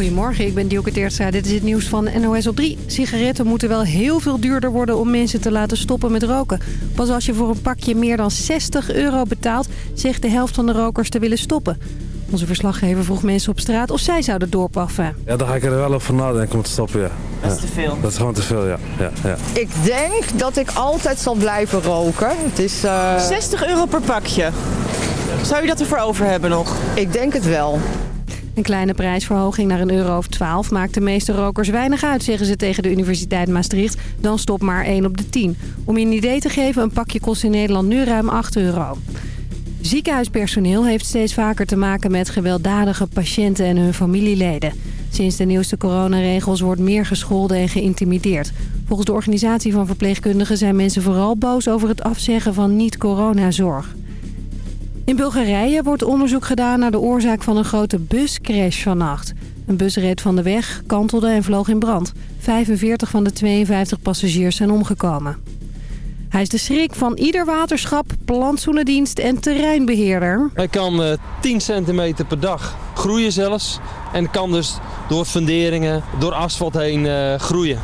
Goedemorgen, ik ben Dielke Teertstra. Dit is het nieuws van NOS op 3. Sigaretten moeten wel heel veel duurder worden om mensen te laten stoppen met roken. Pas als je voor een pakje meer dan 60 euro betaalt... zegt de helft van de rokers te willen stoppen. Onze verslaggever vroeg mensen op straat of zij zouden doorpaffen. Ja, dan ga ik er wel over nadenken om te stoppen, ja. Dat is te veel. Dat is gewoon te veel, ja. ja, ja. Ik denk dat ik altijd zal blijven roken. Het is, uh... 60 euro per pakje. Zou je dat ervoor over hebben nog? Ik denk het wel. Een kleine prijsverhoging naar een euro of 12 maakt de meeste rokers weinig uit, zeggen ze tegen de Universiteit Maastricht. Dan stop maar 1 op de 10. Om je een idee te geven, een pakje kost in Nederland nu ruim 8 euro. Ziekenhuispersoneel heeft steeds vaker te maken met gewelddadige patiënten en hun familieleden. Sinds de nieuwste coronaregels wordt meer gescholden en geïntimideerd. Volgens de organisatie van verpleegkundigen zijn mensen vooral boos over het afzeggen van niet-coronazorg. In Bulgarije wordt onderzoek gedaan naar de oorzaak van een grote buscrash vannacht. Een bus reed van de weg, kantelde en vloog in brand. 45 van de 52 passagiers zijn omgekomen. Hij is de schrik van ieder waterschap, plantsoenendienst en terreinbeheerder. Hij kan uh, 10 centimeter per dag groeien zelfs. En kan dus door funderingen, door asfalt heen uh, groeien.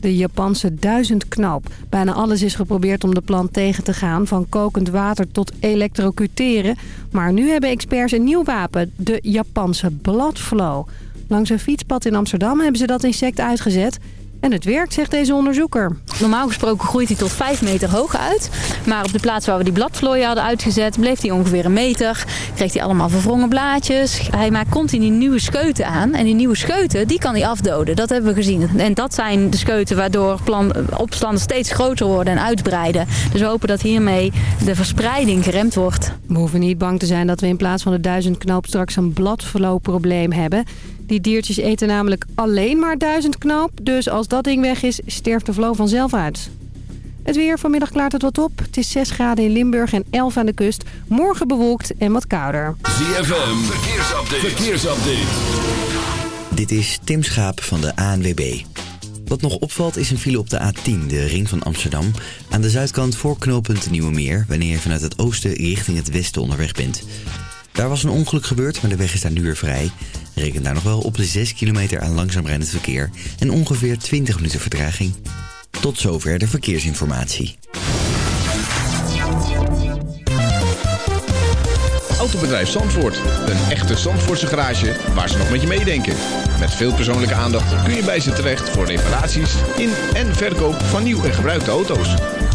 De Japanse duizendknoop. Bijna alles is geprobeerd om de plant tegen te gaan. Van kokend water tot elektrocuteren. Maar nu hebben experts een nieuw wapen. De Japanse bladflow. Langs een fietspad in Amsterdam hebben ze dat insect uitgezet. En het werkt, zegt deze onderzoeker. Normaal gesproken groeit hij tot 5 meter hoog uit. Maar op de plaats waar we die bladvlooien hadden uitgezet... bleef hij ongeveer een meter. Kreeg hij allemaal verwrongen blaadjes. Hij maakt continu nieuwe scheuten aan. En die nieuwe scheuten, die kan hij afdoden. Dat hebben we gezien. En dat zijn de scheuten waardoor opstanden steeds groter worden en uitbreiden. Dus we hopen dat hiermee de verspreiding geremd wordt. We hoeven niet bang te zijn dat we in plaats van de duizend knoop straks een bladvloopprobleem hebben... Die diertjes eten namelijk alleen maar duizend knoop. Dus als dat ding weg is, sterft de vlo vanzelf uit. Het weer, vanmiddag klaart het wat op. Het is 6 graden in Limburg en 11 aan de kust. Morgen bewolkt en wat kouder. ZFM, verkeersupdate. verkeersupdate. Dit is Tim Schaap van de ANWB. Wat nog opvalt is een file op de A10, de ring van Amsterdam. Aan de zuidkant voor knooppunt Nieuwe Meer... wanneer je vanuit het oosten richting het westen onderweg bent. Daar was een ongeluk gebeurd, maar de weg is daar nu weer vrij. Reken daar nog wel op de 6 kilometer aan langzaam rijdend verkeer en ongeveer 20 minuten vertraging. Tot zover de verkeersinformatie. Autobedrijf Zandvoort. Een echte Zandvoortse garage waar ze nog met je meedenken. Met veel persoonlijke aandacht kun je bij ze terecht voor reparaties in en verkoop van nieuw en gebruikte auto's.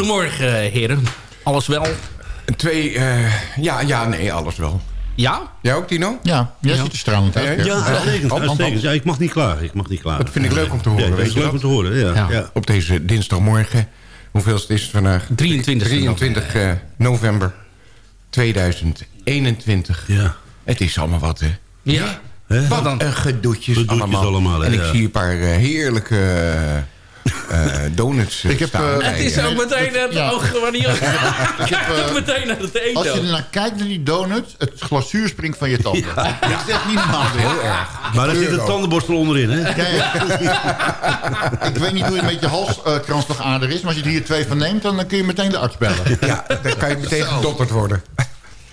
Goedemorgen heren. Alles wel? Twee, eh, ja, ja, nee, alles wel. Ja? Jij ook, Tino? Ja, jij ziet er stralend uit. Ja, Ja, ja. uitstekend. Uitstekend. Ja, ik mag niet klagen. Ik mag niet klagen. Dat vind ik leuk om te horen. Ja, dat weet is je leuk dat? om te horen, ja. Ja. ja. Op deze dinsdagmorgen. Hoeveelste is het vandaag? 23 23 eh, november 2021. Ja. Het is allemaal wat, hè? Ja. Wat dan? een gedoetjes, Gedoetjes allemaal. allemaal, hè, en ik ja. zie een paar eh, heerlijke eh, eh, donuts eh, Ik heb, eh, Het is eh, ook meteen het Ja. oog ook eh, meteen naar het eten. Als je ernaar kijkt naar die donut, het glazuur springt van je tanden. Dat is echt niet normaal. heel erg. Maar er zit een tandenborstel onderin, hè? Ja, ja. ik weet niet hoe het met je halskransslagader is, maar als je er hier twee van neemt, dan kun je meteen de arts bellen. Ja, dan kan je meteen gedotterd worden.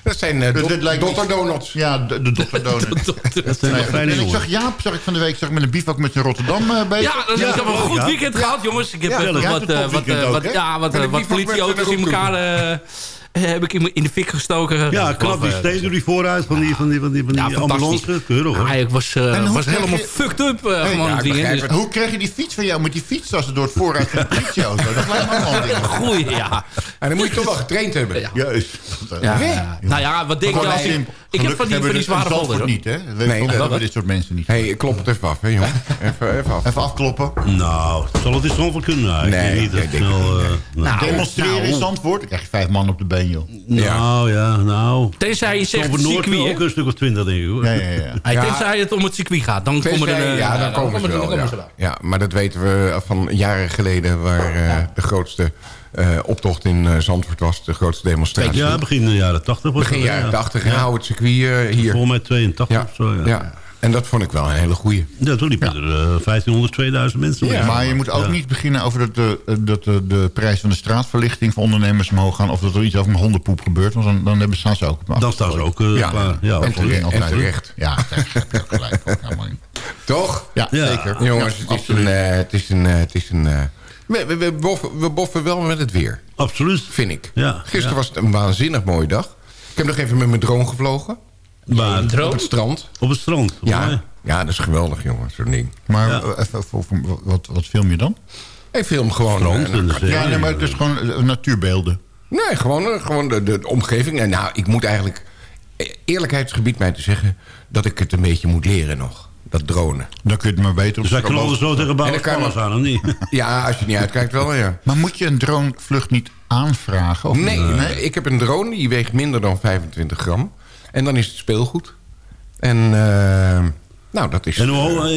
Dat zijn uh, Dus dit lijkt me- dotterdonuts. Ja, de, de dokter donut. Dat zijn fijne en ik zag Jaap zag ik van de week zag ik met een bivak met zijn Rotterdam eh bezig. Ja, dus ik heb een goed ja. weekend gehad, jongens. Ik heb Ja, even ja, wat, is wat, wat, ja, wat, politieauto's in elkaar eh, heb ik in, de fik gestoken. Ja, knap die eh, steen door die vooruit van die, van die, van die, van die Ja, fantastisch. ambulance. Keurig, hoor. Ja, ik was, eh, hoe was helemaal je- fucked up eh, Hey, gewoon ja, Dus, het. Hoe krijg je die fiets van jou met die fietstassen door het vooruit van de politieauto? Dat lijkt me allemaal een ding. Goeie, ja. En dan moet je toch wel getraind hebben. Ja. Juist. Ja. Nou ja, wat denk je als ik... Ik heb van die, van die zware het in Zandvoort niet, hè? We hebben dit soort mensen niet. Hé, hey, klop het even af, hè, jongen. Even, even af. Even afkloppen. Nou, zal het in Zandvoort kunnen? Nou, ik Nee, denk niet dat ik denk eh, nou, Demonstreren nou. in Zandvoort, dan krijg je vijf man op de been, joh. nou, ja, nou... Tenzij je zegt Noord circuit, ook een stuk of twintig, denk ik, hoor. Ja, ja, ja. Hey, Ja. Tenzij het om het circuit gaat, dan komen er... Tenzij- eh, ja, dan komen ze wel. komen Ja. ze wel. Ja, maar dat weten we van jaren geleden... waar eh, de grootste eh, optocht in eh, Zandvoort was. De grootste demonstratie. Ja, begin de jaren tachtig was Begin jaren ja. 80. Ja. Hou het circuit hier. Volgens mij 82 Ja. of zo, ja. Ja. En dat vond ik wel een hele goeie. Ja, toen liepen er eh, 1500, 2000 mensen. Maar je moet ook Ja. niet beginnen over dat, de, dat de, de prijs van de straatverlichting voor ondernemers omhoog gaan. Of dat er iets over een hondenpoep gebeurt. Want dan, dan hebben, staan ze ook Dan staan ze ook eh, Ja. Ja, En terecht. Altijd. En terecht. Ja, daar heb je ook gelijk. Ook helemaal niet. Toch? Ja, Ja. zeker. Jongens, Ja, het is een... eh, het is een, eh, het is een eh, we, we, we, boffen, we boffen wel met het weer, Absoluut. vind ik. Ja, Gisteren ja. was het een waanzinnig mooie dag. Ik heb nog even met mijn drone gevlogen. Maar Op het strand. op het strand. Ja, ja, dat is geweldig, jongen, zo'n ding. Maar Ja. eh, even, wat, wat film je dan? Ik film gewoon... Strand eh. Ja, nee, maar het is gewoon eh, natuurbeelden. Nee, gewoon, gewoon de, omgeving. En nou, ik moet eigenlijk... Eerlijkheidsgebied mij te zeggen... dat ik het een beetje moet leren nog. Dat dronen. Dan kun je het maar beter op Dus strand knallen zo tegen En Bouwers dan kan Palace je- aan, of niet? Ja, als je niet uitkijkt wel, ja. Maar moet je een dronevlucht niet aanvragen? Of Nee, niet? ik heb een drone die weegt minder dan 25 gram. En dan is het speelgoed. En eh, nou, dat is... En hoe, eh,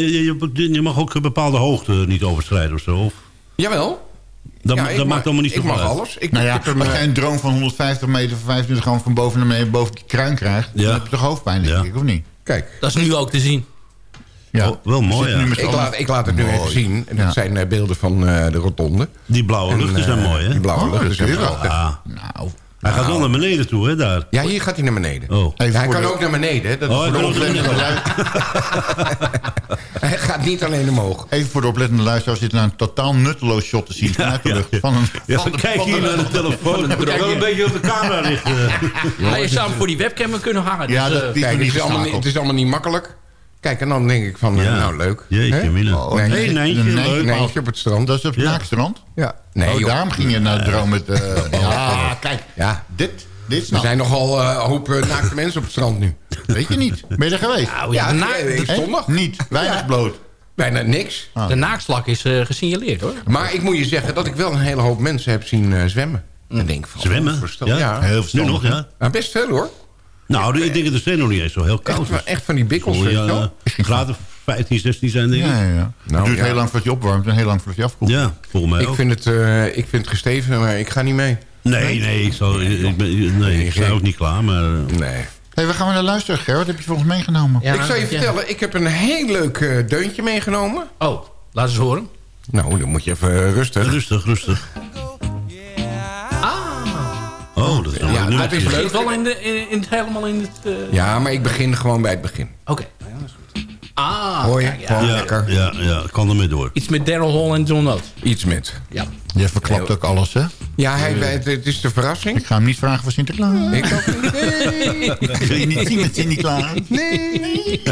je, mag ook bepaalde hoogte niet overschrijden of zo. Of? Jawel. Dat, Ja, dat ik maakt mag- allemaal niet Ik zoveel mag uit. alles. Ik, Nou ik ja, als eh, jij een drone van 150 meter van 25 gram van boven naar beneden boven die kruin krijgt, Ja. dan heb je toch hoofdpijn, denk Ja. ik, of niet? Kijk, Dat is nu ook te zien. Ja. Oh, wel mooi, ja. ik laat, ik laat het nu Mooi. even zien. En dat Ja. zijn eh, beelden van eh, de rotonde. Die blauwe En, luchten zijn eh, mooi, hè? Die blauwe Oh, luchten zijn zie je wel. Nou, hij gaat wel naar beneden toe, hè, daar. Ja, hier gaat hij naar beneden. Oh. hij voor kan de- ook naar beneden. hè. Dat is Oh, voor hij de oplettende. Hij gaat niet alleen omhoog. Even voor de oplettende luisteraars zit nou een totaal nutteloos shot te zien vanuit de ja, lucht. ja. Van een, Ja, van de- kijk van hier de- naar de telefoon. drone. Wel een beetje op de camera richten. Hij zou hem voor die webcam kunnen hangen. Dus, Ja, dat- eh, is, allemaal, het is allemaal niet makkelijk. Kijk, en dan denk ik van, eh, Ja. nou leuk. Jeetje, Hè? mina. Oh, Nee, Hey, een Nijntje, Nijntje. leuk. Nee, op het strand. Dat is op het Ja. naakstrand? Ja. Nee, oh, daarom ging je naar droom met... eh, ja, kijk, Ja. dit, dit Er snap zijn nogal eh, een hoop naakte mensen op het strand nu. Weet je niet. Ben je er geweest? nou ja, na- Hè? zondag. Niet, weinig Ja. bloot. Bijna niks. Ah. de naakslak is eh, gesignaleerd hoor. Maar ik moet je zeggen dat ik wel een hele hoop mensen heb zien eh, zwemmen. En denk van, Zwemmen? oh, Ja? Ja. Heel Nu verstandig. nog, ja? Nou, best veel hoor. Nou, ik denk dat de zee nog niet eens zo heel koud Echt, is. echt van die bikkels, Zal je, wel. eh, graden 15, 16 zijn, ik. Ja, ja, ja. Nou, het duurt ja. heel lang voordat je opwarmt en heel lang voordat je afkoelt. Ja, volgens mij Ik ook. vind, het, eh, ik vind het gesteven, maar ik ga niet mee. Nee, nee, ik, zou, ik, ben, nee, ik ook niet klaar, maar... eh, Nee. Hey, waar gaan we naar luisteren, Ger? Wat heb je voor ons meegenomen? Ja, ik zou je ja. vertellen, ik heb een heel leuk eh, deuntje meegenomen. Oh, laat eens horen. Nou, dan moet je even eh, rustig. Rustig, rustig. Oh, dat is een Ja, leuk dat is leuk. wel in de, in, helemaal in het... eh, Ja, maar ik begin gewoon bij het begin. Oké. Ah, Hoor je? ja. Ja, lekker. ja, ja, kan ermee door. Iets met Daryl Hall en John Oates. Iets met. Ja. Je verklapt ook alles, hè? Ja, hij, het, het is de verrassing. Ik ga hem niet vragen voor Sinterklaas. Ik ook niet. Nee. Ik wil je niet zien met Sinterklaas. Nee.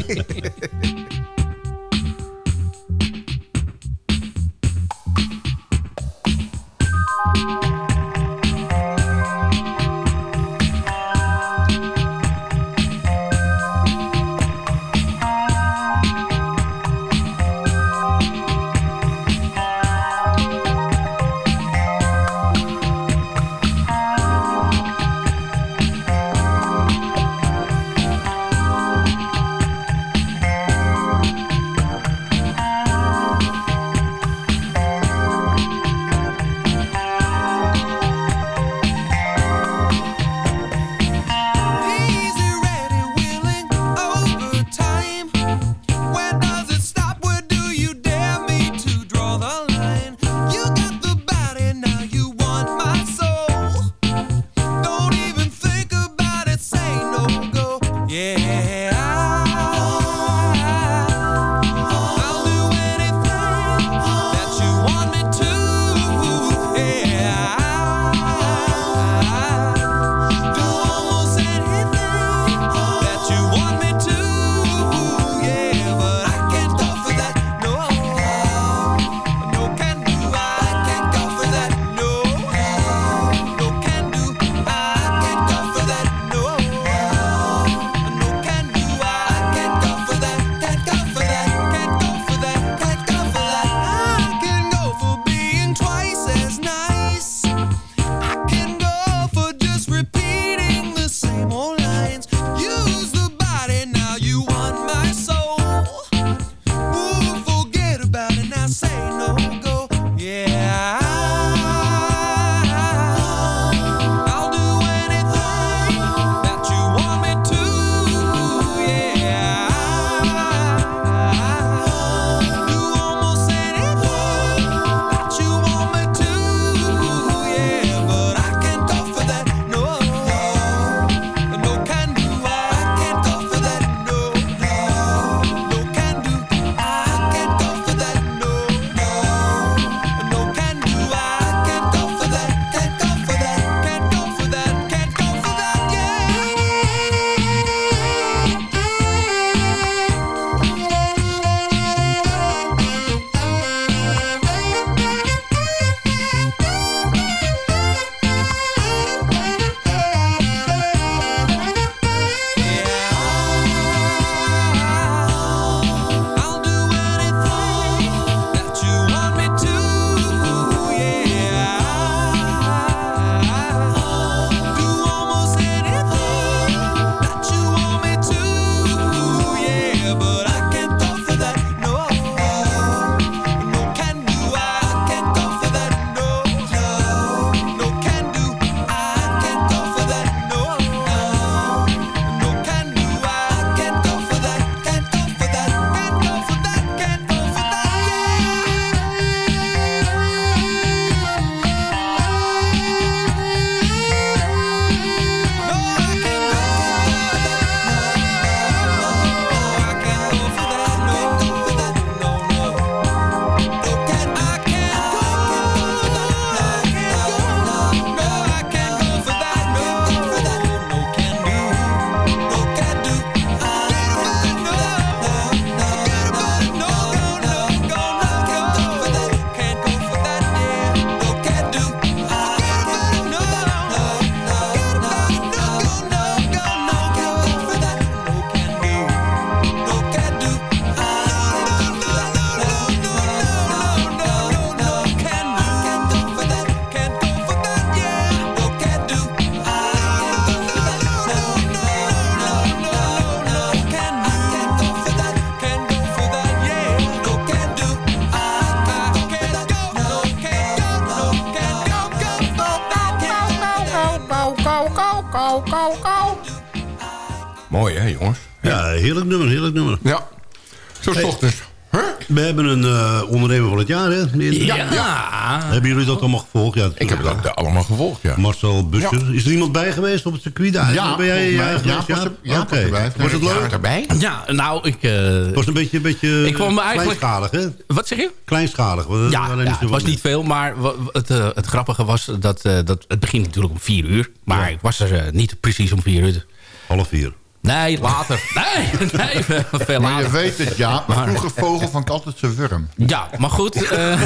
Hebben jullie dat allemaal gevolgd? Ja, Ik heb dat eh, allemaal gevolgd, ja. Marcel Buscher. Is er iemand bij geweest op het circuit daar? Ja, ben jij mij. ja, Jaap was er- Jaap was Oké. erbij. Was het Ja, leuk? erbij? Ja, nou, ik... eh, Het was een beetje, een beetje Ik kwam eigenlijk- kleinschalig, hè? wat zeg je? Kleinschalig. Ja, ja, het was niet veel, maar het, eh, het grappige was dat, eh, dat het begint natuurlijk om vier uur. Maar ik was er eh, niet precies om vier uur. Half vier. Nee, later. Nee, nee, veel Maar je later. weet het, ja. Maar vroeger vogel van altijd zijn wurm. Ja, maar goed. eh,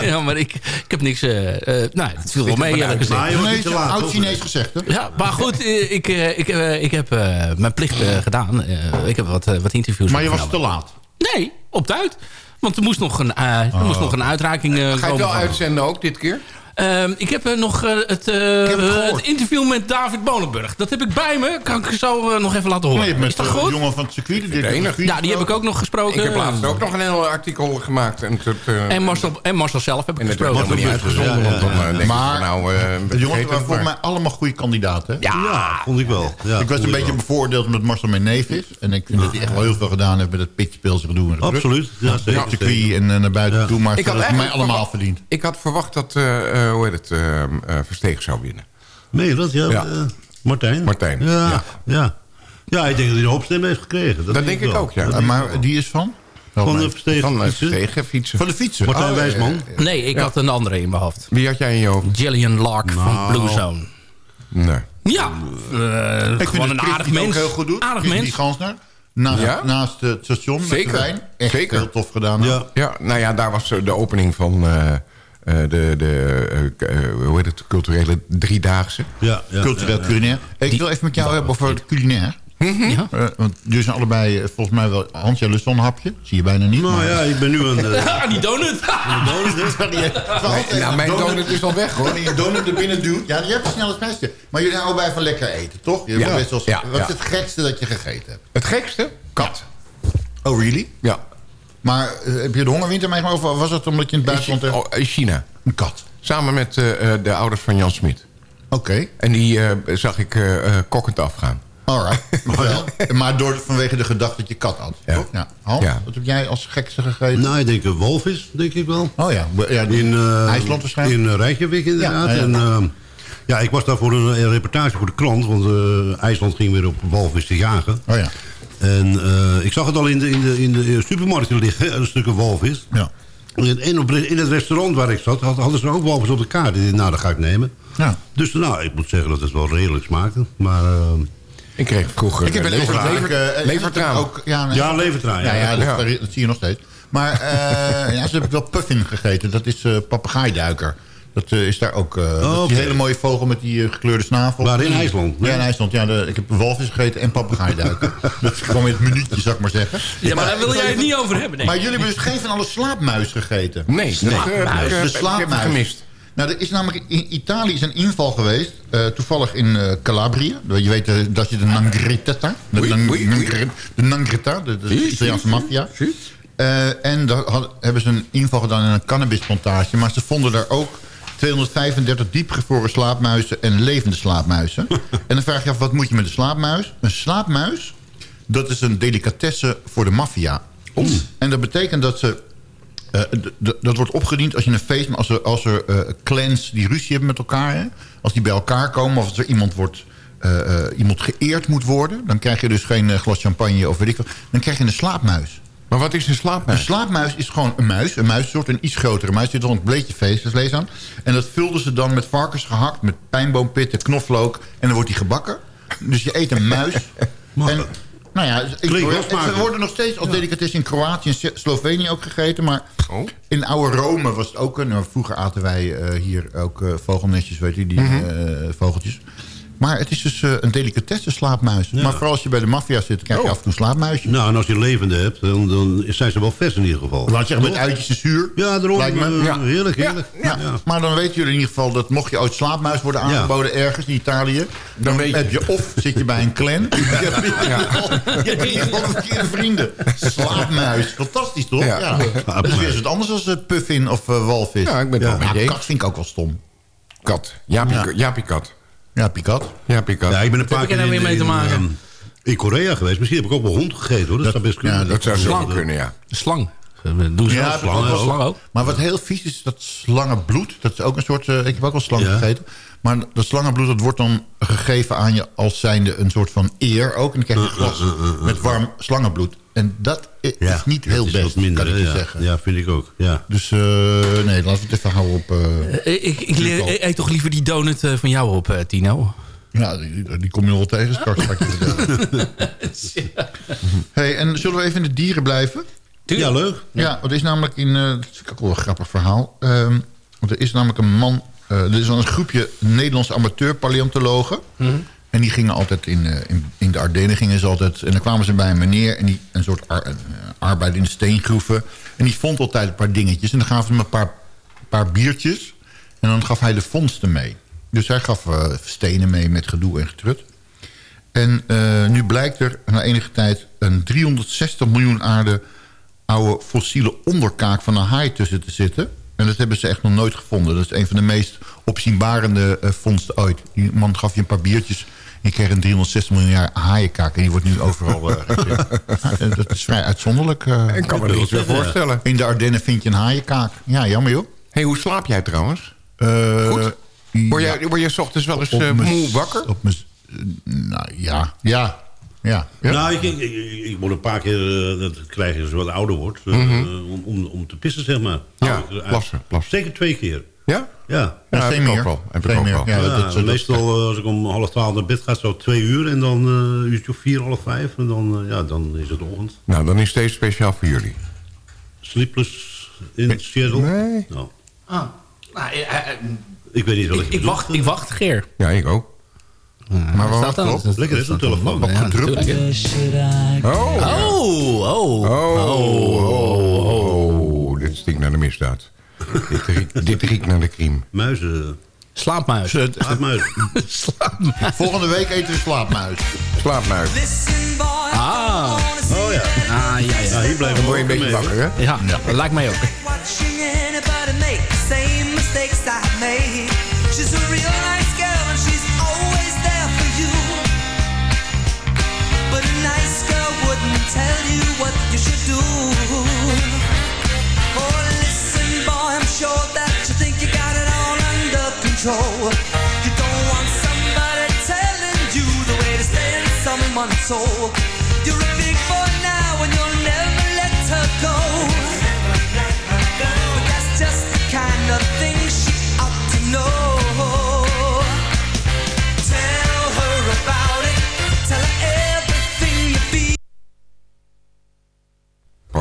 ja, maar ik, ik heb niks... eh, eh, nou, het viel wel mee, Nee, te laat. oud. Chinees gezegd, hè? Ja, maar goed, ik, eh, ik, eh, ik heb eh, mijn plicht eh, gedaan. Eh, ik heb wat, wat interviews Maar je was te laat. Nee, op tijd. Want er moest nog een, eh, er moest nog een uitreiking eh, Ga je het wel uitzenden ook dit keer? Ehm, ik heb eh, nog eh, het, eh, heb het het interview met David Bonenburg. Dat heb ik bij me. Kan ik zo nog even laten horen. Nee, met Is dat de goed? jongen van het circuit. Die De enige. Ja, die heb ik ook nog gesproken. Ik heb laatst ook nog een heel artikel gemaakt. En, het, eh, En Marcel, en Marcel zelf heb ik en het werd gesproken. uitgezonden. Ja, ja, Want dan ja. denk ik Maar- nou... eh, De jongens waren volgens mij allemaal goede kandidaten. hè? Ja, vond ik wel. Ja, ik was een beetje wel. bevoordeeld omdat Marcel mijn neef is. En ik vind dat hij echt wel heel veel gedaan heeft met het pitchspeelse gedoe. en zo. Absoluut. Ja, zeker. het circuit en naar buiten Ja. toe. Maar Ik dat had mij allemaal verdiend. Ik had verwacht dat, hoe heet het, eh, eh, Versteeg zou winnen. Meen je dat? Ja, Ja. eh, Martijn? Martijn, Ja, ja. ja. ik denk dat hij een hoop stemmen heeft gekregen. Dat denk ik wel. ook, ja. Eh, maar die is van? Van de Verstegen Van eh, fietsen. Verstegen fietsen. Van de fietsen. Martijn Oh, Wijsman. Nee, ik had een andere in mijn hoofd. Wie had jij in je hoofd? Gillian Lark van Nou. Blue Zone. Nee. Ja, eh, Ik vind gewoon dat een aardig mens. ook heel goed doet. Aardig mens. Die Gansner. Naast, Ja? naast het station Zeker. met de wijn. Echt Zeker. heel tof gedaan. Ja. Ja, nou ja, daar was eh, de opening van eh, eh, de, de eh, eh, hoe heet het, culturele driedaagse. Ja, ja, Cultureel ja, ja. culinair. Ik wil even met jou hebben over het culinair. Ja. Eh, want jullie zijn allebei volgens mij wel... Hans, jij lust wel een hapje. Zie je bijna niet. Nou maar- ja, ik ben nu een... eh, Ah, die donut. Nee, nou, mijn donut is al weg, hoor. Wanneer je donut er binnen doet. Ja, je hebt een snelle prijsje. Maar jullie houden bij van lekker eten, toch? Je Ja. bent best wel, Ja, wat is ja. het gekste dat je gegeten hebt? Het gekste? Kat. Oh, really? Ja. Maar eh, heb je de hongerwinter meegemaakt? Of was het omdat je in het buitenland... Oh, in China. Een kat. Samen met eh, eh, de ouders van Jan Smit. Oké. En die eh, zag ik eh, eh, kokkend afgaan. Alright. Wel, maar door, vanwege de gedachte dat je kat had. Ja. Hans, Ja. wat heb jij als gekste gegeten? nou, ik denk een walvis, denk ik wel. Oh ja, ja In eh, IJsland waarschijnlijk. In Reykjavik inderdaad. Ja, ja, ja. En, ehm, ja, ik was daar voor een, een reportage voor de krant. Want eh, IJsland ging weer op walvis te jagen. Oh ja. En eh, ik zag het al in de, in de, in de supermarkten liggen, een stukje walvis. Ja. En in, op- in het restaurant waar ik zat, had- hadden ze ook walvis op de kaart. Ik dacht, Nou, dat ga ik nemen. Ja. Dus nou, ik moet zeggen dat het wel redelijk smaakte. Maar eh, Ik kreeg vroeger Ik heb eh, het lever, lever, lever, eh, levertraan. Ook, ja, nee. ja, levertraan. Ja, ja, dat, Ja. dat zie je nog steeds. Maar eh ja, ze heb ik wel puffin gegeten. Dat is eh papegaaiduiker. Dat eh, is daar ook... eh, dat is oké. die hele mooie vogel met die eh, gekleurde snavel. Waar, in IJsland? Ja, in IJsland. Ja, de- ik heb walvis gegeten en papegaaiduiker. dat is gewoon in het minuutje, zou ik maar zeggen. Ja, maar daar wil jij het niet over hebben, denk Maar jullie hebben dus geen van alle slaapmuis gegeten. Nee, eh, de ik heb het slaapmuis. gemist. Nou, er is namelijk in Italië is een inval geweest. eh, toevallig in eh, Calabria. Je weet dat je de Nangritetta... De. Nangri- de Nangretta, de, de Italiaanse maffia. Eh, en daar had- hebben ze een inval gedaan in een cannabisplantage. Maar ze vonden daar ook 235 diepgevroren slaapmuizen en levende slaapmuizen. en dan vraag je af, wat moet je met een slaapmuis? Een slaapmuis, dat is een delicatesse voor de maffia. En dat betekent dat ze... eh, dat wordt opgediend als je een feest... maar als er, als er eh, clans die ruzie hebben met elkaar... Hè, als die bij elkaar komen of als er iemand wordt... eh, iemand geëerd moet worden... dan krijg je dus geen glas champagne of weet ik wat. Dan krijg je een slaapmuis. Maar wat is een slaapmuis? Een slaapmuis is gewoon een muis. Een muissoort, een iets grotere muis. Er zit al een bleetje vlees aan. En dat vulden ze dan met varkens gehakt... met pijnboompitten, knoflook. En dan wordt die gebakken. Dus je eet een muis. en, nou ja, ze worden nog steeds als delicatesse in Kroatië en Slovenië ook gegeten. Maar Oh. in oude Rome was het ook... een- Nou, vroeger aten wij eh, hier ook eh, vogelnestjes, weet je, die Mhm. eh, vogeltjes. Maar het is dus eh, een delicatesse slaapmuis. Maar vooral als je bij de maffia zit, krijg je Oh. af en toe een slaapmuisje. Nou, en als je levende hebt, dan, dan zijn ze wel vers in ieder geval. Laat je zeggen, met uitjes en zuur. Ja, daarom. Lijkt me. eh, Ja. Heerlijk, heerlijk. Ja, maar dan weten jullie in ieder geval dat mocht je ooit slaapmuis worden aangeboden ergens in Italië... dan, weet je. heb je of zit je bij een clan... je hebt in ieder geval- je hebt in ieder geval verkeerde vrienden. Slaapmuis, fantastisch toch? Ja. Ja. Dat is weer anders als eh, puffin of eh, walvis. Ja, ik ben het wel met je eens. kat vind ik ook wel stom. Kat. Jaapie, Ja. Jaapie kat. Ja, Picat. Ja, Picat. Ja, ik ben een paar je keer daar in, weer mee te maken? ehm, in Korea geweest. Misschien heb ik ook wel hond gegeten hoor. Dat, zou best kunnen. ja, Dat zou Slang. kunnen, ja. Slang. Eh, Doen ze Ja, wel heb ik slang, ook wel. slang ook. Maar wat heel vies is, dat slangenbloed. Dat is ook een soort... eh, ik heb ook al slang Ja. gegeten. Maar dat slangenbloed dat wordt dan gegeven aan je als zijnde een soort van eer ook. En dan krijg je een glas met warm slangenbloed. En dat Ja, is niet dat heel is best, wat minder, kan ik hè, je ja. zeggen. Ja, vind ik ook. Ja. Dus eh, nee, laten we het even houden op... eh, Eh, Ik, ik, leer- ik eet toch liever die donut van jou op, eh, Tino? ja, die, die kom je nog wel tegen straks. hey, en zullen we even in de dieren blijven? ja, leuk. Ja, want er is namelijk in... eh, dat vind ik ook wel een grappig verhaal. Ehm, want er is namelijk een man... eh, er is een groepje Nederlandse amateur-paleontologen. En die gingen altijd in, eh, in, in de Ardennen gingen ze altijd... En dan kwamen ze bij een meneer... En die, een soort ar- eh, arbeid in de steengroeven. En die vond altijd een paar dingetjes. En dan gaven ze hem een paar, paar biertjes. En dan gaf hij de vondsten mee. Dus hij gaf eh, stenen mee met gedoe en getrut. En nu blijkt er na enige tijd een 360 miljoen aarde oude fossiele onderkaak van een haai tussen te zitten. En dat hebben ze echt nog nooit gevonden. Dat is een van de meest opzienbarende eh, vondsten ooit. Die man gaf je een paar biertjes en je kreeg een 360 miljoen jaar haaienkaak. En die wordt nu overal... eh. Ja, eh, dat is vrij uitzonderlijk. eh. Ik kan me iets bij voorstellen. In de Ardennen vind je een haaienkaak. Ja, jammer joh. hey, hoe slaap jij trouwens? Eh, Goed? Word jij, word 's ochtends wel eens eh, moe wakker? Op mijn, eh, nou ja, ja. ja. ja. Nou, ik, ik, ik, ik moet een paar keer eh, dat krijgen als je wat ouder wordt. eh, om, om, om te pissen, zeg maar. Ja, ik, eh, plassen, plassen. Zeker twee keer. Ja? Ja. Ja, Ja, heb ik ook meer. wel. Heb ik Geen ook meer. wel. Ja, Ja, dat, dat, meestal eh, als ik om half twaalf naar bed ga, zo twee uur. En dan eh, een uurtje of vier, half vijf. En dan, eh, ja, dan is het ochtend. Nou, dan is het steeds speciaal voor jullie. Sleepless in Seattle. Nee. Nou, Ah. Nou, ik weet niet wat ik, ik, ik, wacht, ik wacht, Geer. Ja, ik ook. Maar wacht dan? op? Dat- Lekker, staat dan telefoon. Ja, natuurlijk. Oh, ja. Oh, oh, Oh, oh, oh, dit stinkt naar de misdaad. Dit, riekt, dit riekt naar de crime. Muizen. Slaapmuis. Slaapmuizen. Volgende week eten we slaapmuis. Slaapmuis. Ah. Oh ja. Ah, ja, ja. Ja, hier blijven Dan we word je een beetje mee, wakker, hè? Ja, dat lijkt mij ook. Watching anybody make the same mistakes sure that you think you got it all under control. You don't want somebody telling you the way to stay in someone's soul. You're a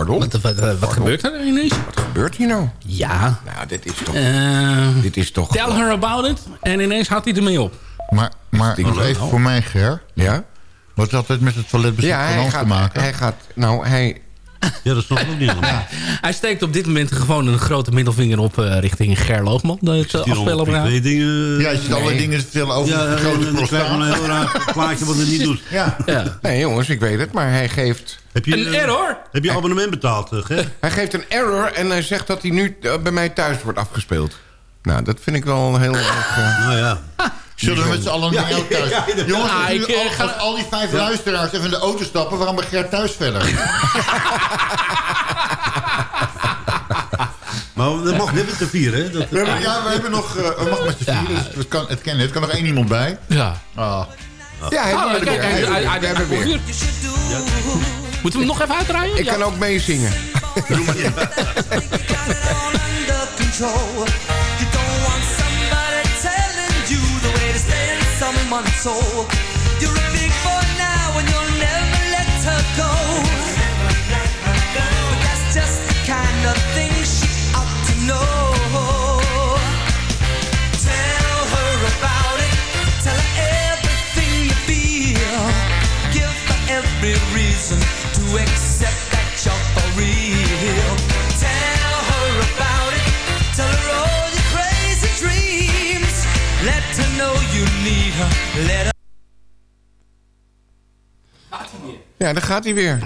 Pardon? Wat, wat, wat, gebeurt er ineens? Wat gebeurt hier nou? Ja. Nou, dit is toch... eh, dit is toch... tell her about it. En ineens had hij ermee op. Maar, maar nog wel. even voor mij, Ger. Ja? Wat had het met het toiletbezoek Ja, van ons te maken? hij gaat... Nou, hij... Ja, dat snap ik ook niet helemaal. Hij steekt op dit moment gewoon een grote middelvinger op eh, richting Ger Loogman. Het uh, afspelapparaat. privé dingen. ja, je ziet allerlei dingen te vertellen over Ja, de grote en je een heel raar plaatje wat het niet doet. Ja. Ja. Nee, jongens, ik weet het, maar hij geeft... Heb je, Een error? Heb je abonnement betaald, Ger? Hij geeft een error en hij zegt dat hij nu bij mij thuis wordt afgespeeld. Nou, dat vind ik wel heel erg... Nou ja. Zullen we met z'n allen naar jou thuis? Jongens, Ah, ik, eh, al, ga- al die vijf luisteraars even in de auto stappen... waarom ben Ger thuis verder? Maar dat mag net met de vier, hè? Dat, We hebben, ja, we hebben nog... eh, we mag met z'n vieren, dus het kan, het kan, het kan nog één iemand bij. Ja. Ah. Ja, hij Oh, doet kijk, hij- Hij- hij- hij- We hebben hij- weer. Moeten we hem nog even uitdraaien? Ik Ja. kan ook meezingen. in someone's soul. You're a big boy now and you'll never let her go. That's just kind of thing she ought to know. Tell her about it. Tell her everything you feel. Give her every reason to accept that you're for real. Let her. Ja, daar gaat hij weer.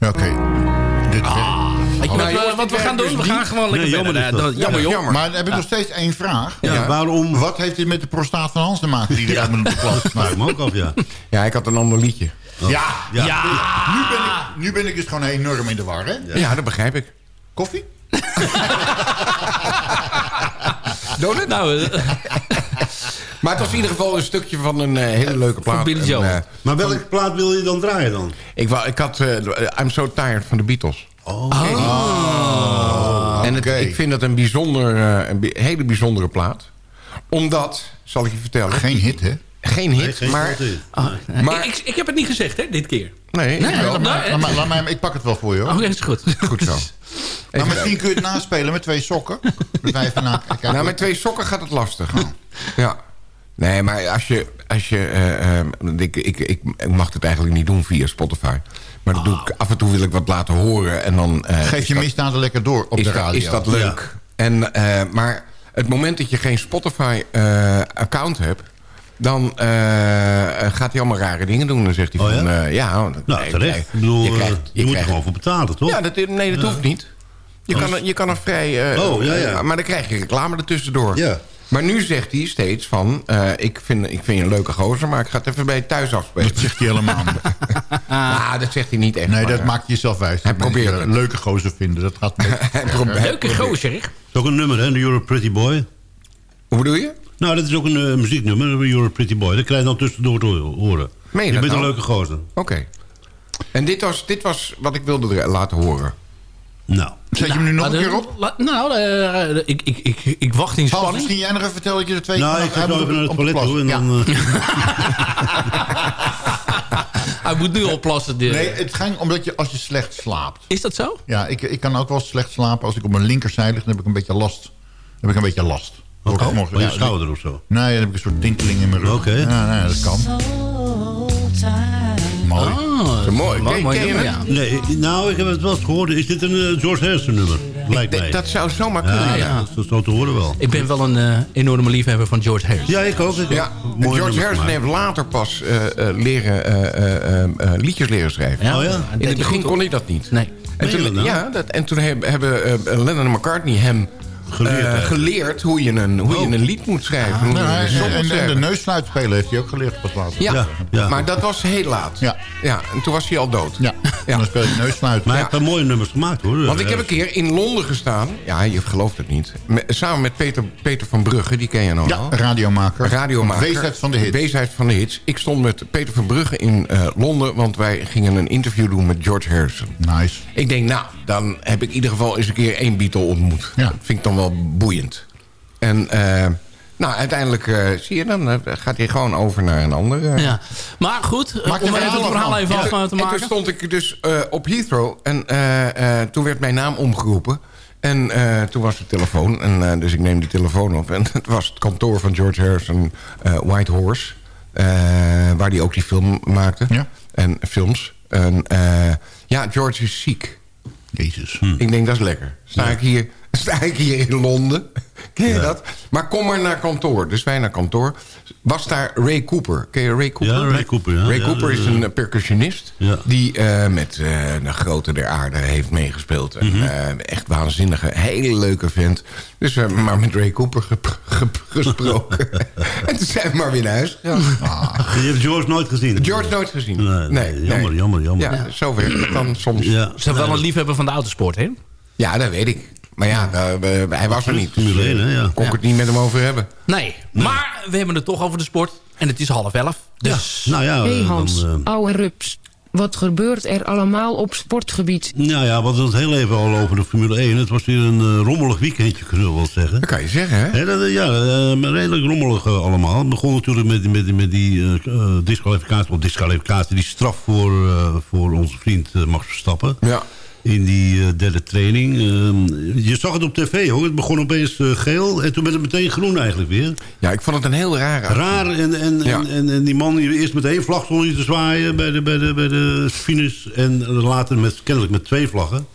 Ja, Oké. Dit, Weet je wat, we- wat we gaan doen? We gaan gewoon lekker Nee, jammer Eh, dan- Jammer, joh. Maar dan heb ik nog steeds één vraag. Ja, waarom? Wat heeft dit met de prostaat van Hans te maken die eruit moet op de ook af, ja. Ja, ik had een ander liedje. Ja, Ja. ja. Nu, ben ik, nu ben ik dus gewoon enorm in de war, hè? Ja, dat begrijp ik. Koffie? Donut? Nou, eh, Maar het was in ieder geval een stukje van een eh, hele leuke plaat. Billy En, Joel. eh, Maar welke plaat wil je dan draaien dan? ik, wou, ik had eh, I'm So Tired van de Beatles. Oh. En het, Oké. ik vind dat een, bijzonder, eh, een hele bijzondere plaat. Omdat, zal ik je vertellen... Geen hit, hè? Geen hit, Nee, geen maar... hit. nee. Maar- ik, ik, ik heb het niet gezegd, hè, dit keer. Nee, Nee, wel. Laat maar- laat maar- laat mij- ik pak het wel voor je, hoor. Oh, ja, is goed. Goed zo. Maar Even misschien kun je het naspelen met twee sokken. Dat wij even na- kijken. Nou, met twee sokken gaat het lastig. Ja. Nee, maar als je... Als je eh, eh, ik, ik, ik, ik mag het eigenlijk niet doen via Spotify. Maar dat doe ik, af en toe wil ik wat laten horen. En dan, eh, Geef je misdaden lekker door op de dat- radio. is dat leuk. En, maar het moment dat je geen Spotify-account hebt... dan gaat hij allemaal rare dingen doen. Dan zegt hij Oh, van... ja? ja, Nou, nee, terecht. nee, bedoel, je krijgt- je, moet er gewoon voor betalen, toch? Ja, dat, nee, dat hoeft niet. Je kan, je kan er vrij... Oh, ja, ja. Maar dan krijg je reclame ertussendoor. Ja. Maar nu zegt hij steeds van... eh, ik, vind, ik vind je een leuke gozer, maar ik ga het even bij je thuis afspelen. Dat zegt hij helemaal niet. Ah, dat zegt hij niet echt. Nee, maar, dat eh, maakt je jezelf wijs. Hij probeert een leuke gozer vinden. Dat gaat Leuke gozer. Dat is ook een nummer, hè? You're a Pretty Boy. Hoe bedoel je? Nou, dat is ook een eh, muzieknummer, You're a Pretty Boy. Dat krijg je dan tussendoor te horen. Meen je je bent een nou? leuke gozer. Oké. En dit was, dit was wat ik wilde laten horen. Nou. Zet je hem nu nog een keer op? Nou, eh, ik, ik, ik, ik wacht in Hans, spanning. misschien jij nog even vertellen dat je er twee Nou, keer ik ga even naar het toilet toe en plassen. dan... Eh, Hij moet nu opplassen. De... Nee, het ging omdat je als je slecht slaapt. Is dat zo? Ja, ik, ik kan ook wel slecht slapen. Als ik op mijn linkerzij lig, dan heb ik een beetje last. Dan heb ik een beetje last. Ik Oh, morgen- je ja, schouder of zo. Nee, dan heb ik een soort tinteling in mijn rug. Oké. Ja, nee, dat kan. Mooi. Oh, Zo mooi. mooi, Ken- mooi ken je nummer, het? ja. Nee, nou, ik heb het wel eens gehoord. Is dit een eh, George Harrison nummer? Lijkt mij. Dat zou zomaar kunnen, ja. Dat is zo te horen wel. Ik ben wel een eh, enorme liefhebber van George Harrison. Ja, ik ook. Ik Ja, George Harrison heeft later pas eh, eh, leren, eh, eh, eh, eh, liedjes leren schrijven. Ja, Oh ja? In het begin kon hij dat niet. Nee. En toen, dat nou? ja, dat, en toen heb- hebben Lennon en McCartney hem Geleerd, eh, geleerd hoe je een, hoe je Oh. een lied moet schrijven. Ja, een song en, moet en, en de schrijven. neusfluit spelen heeft hij ook geleerd pas later. Ja, Ja, ja. maar dat was heel laat. Ja. ja, en toen was hij al dood. Ja, en dan speel je neusfluit. Maar hij heeft wel mooie nummers gemaakt, hoor. Want ik heb Eh, een keer in Londen gestaan. Ja, je gelooft het niet. Me- samen met Peter, Peter van Brugge, die ken je nog Ja, wel. radiomaker. Radiomaker. Weesheid van de hit. Weesheid van de hits. Ik stond met Peter van Brugge in eh, Londen... want wij gingen een interview doen met George Harrison. Nice. Ik denk, nou, dan heb ik in ieder geval eens een keer één Beatle ontmoet. Ja. Dat vind ik dan wel boeiend. En eh, nou, uiteindelijk eh, zie je, dan eh, gaat hij gewoon over naar een ander. eh. Ja. Maar goed, Maak om er even verhaal het verhaal van. even af te En toen maken. stond ik dus eh, op Heathrow. En eh, eh, toen werd mijn naam omgeroepen. En eh, toen was de telefoon. En, eh, dus ik neem die telefoon op. En het was het kantoor van George Harrison, eh, White Horse. eh, waar hij ook die film maakte. Ja. En films. En eh, ja, George is ziek. Jezus. Ik denk, dat is lekker. Sta, ik, hier, sta ik hier in Londen. Ken je dat? Maar kom maar naar kantoor. Dus wij naar kantoor. Was daar Ray Cooper. Ken je Ray Cooper? Ja, Ray Cooper, ja. Ray Ja, Cooper is ja, een percussionist. Ja. Die eh, met eh, de grote der aarde heeft meegespeeld. En, Mhm. eh, echt waanzinnige, hele leuke vent. Dus we hebben maar met Ray Cooper gesproken. en toen zijn we maar weer naar huis gegaan. Je hebt George nooit gezien? George nooit gezien. Nee, nee, jammer, jammer, jammer. Ja, zo werkt het dan soms. Ja. Ze hebben wel een liefhebber van de autosport, hè? Ja, dat weet ik. Maar ja, eh, hij was er niet. Dus, Formule 1, hè, ja. Kon ik het niet met hem over hebben. Nee. Maar we hebben het toch over de sport. En het is half elf. Dus Nou ja, Hey eh, Hans, dan, eh, ouwe rups. Wat gebeurt er allemaal op sportgebied? nou ja, we hadden het heel even al over de Formule 1. Het was weer een eh, rommelig weekendje, kunnen we wel zeggen. Dat kan je zeggen, hè? Dat, eh, ja, eh, redelijk rommelig eh, allemaal. Het begon natuurlijk met, met, met die eh, eh, disqualificatie, of disqualificatie, die straf voor, eh, voor onze vriend eh, Max Verstappen. Ja. In die eh, derde training. Eh, je zag het op tv hoor. Het begon opeens eh, geel en toen werd het meteen groen eigenlijk weer. Ja, ik vond het een heel rare... Raar en, en, Ja. en, en, en die man die eerst met één vlag stond te zwaaien bij de, bij de, bij de finish. En later met, kennelijk met twee vlaggen.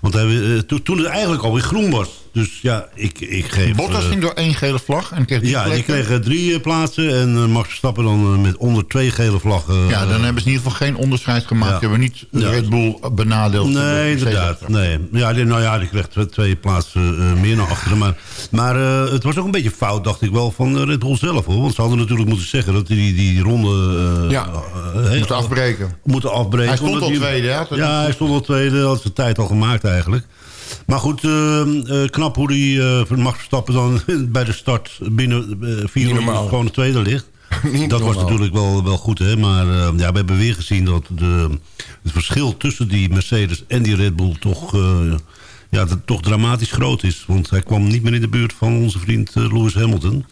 Want hij, eh, to- toen het eigenlijk alweer groen was. Dus ja, ik, ik geef... Bottas eh, ging door één gele vlag en kreeg drie Ja, die kregen drie eh, plaatsen. En eh, Max Verstappen dan met onder twee gele vlaggen. Ja, dan hebben ze in ieder geval geen onderscheid gemaakt. Ja. Die hebben niet Ja. Red Bull benadeeld. Nee, inderdaad. Nee. Ja, die, nou ja, die kreeg twee, twee plaatsen meer naar achteren. Maar, maar het was ook een beetje fout, dacht ik wel, van Red Bull zelf. Hoor. Want ze hadden natuurlijk moeten zeggen dat die, die ronde... eh, Ja, moeten afbreken. Moeten afbreken. Hij stond al tweede, hè? Ja, hij stond al tweede. Had zijn tijd al gemaakt eigenlijk. Maar goed, eh, eh, knap hoe die eh Max Verstappen dan bij de start binnen eh, vier normaal. gewoon de tweede ligt. Niet dat was natuurlijk wel, wel goed, hè. Maar eh, ja, we hebben weer gezien dat de, het verschil tussen die Mercedes en die Red Bull toch, ja, dat toch dramatisch groot is. Want hij kwam niet meer in de buurt van onze vriend Lewis Hamilton.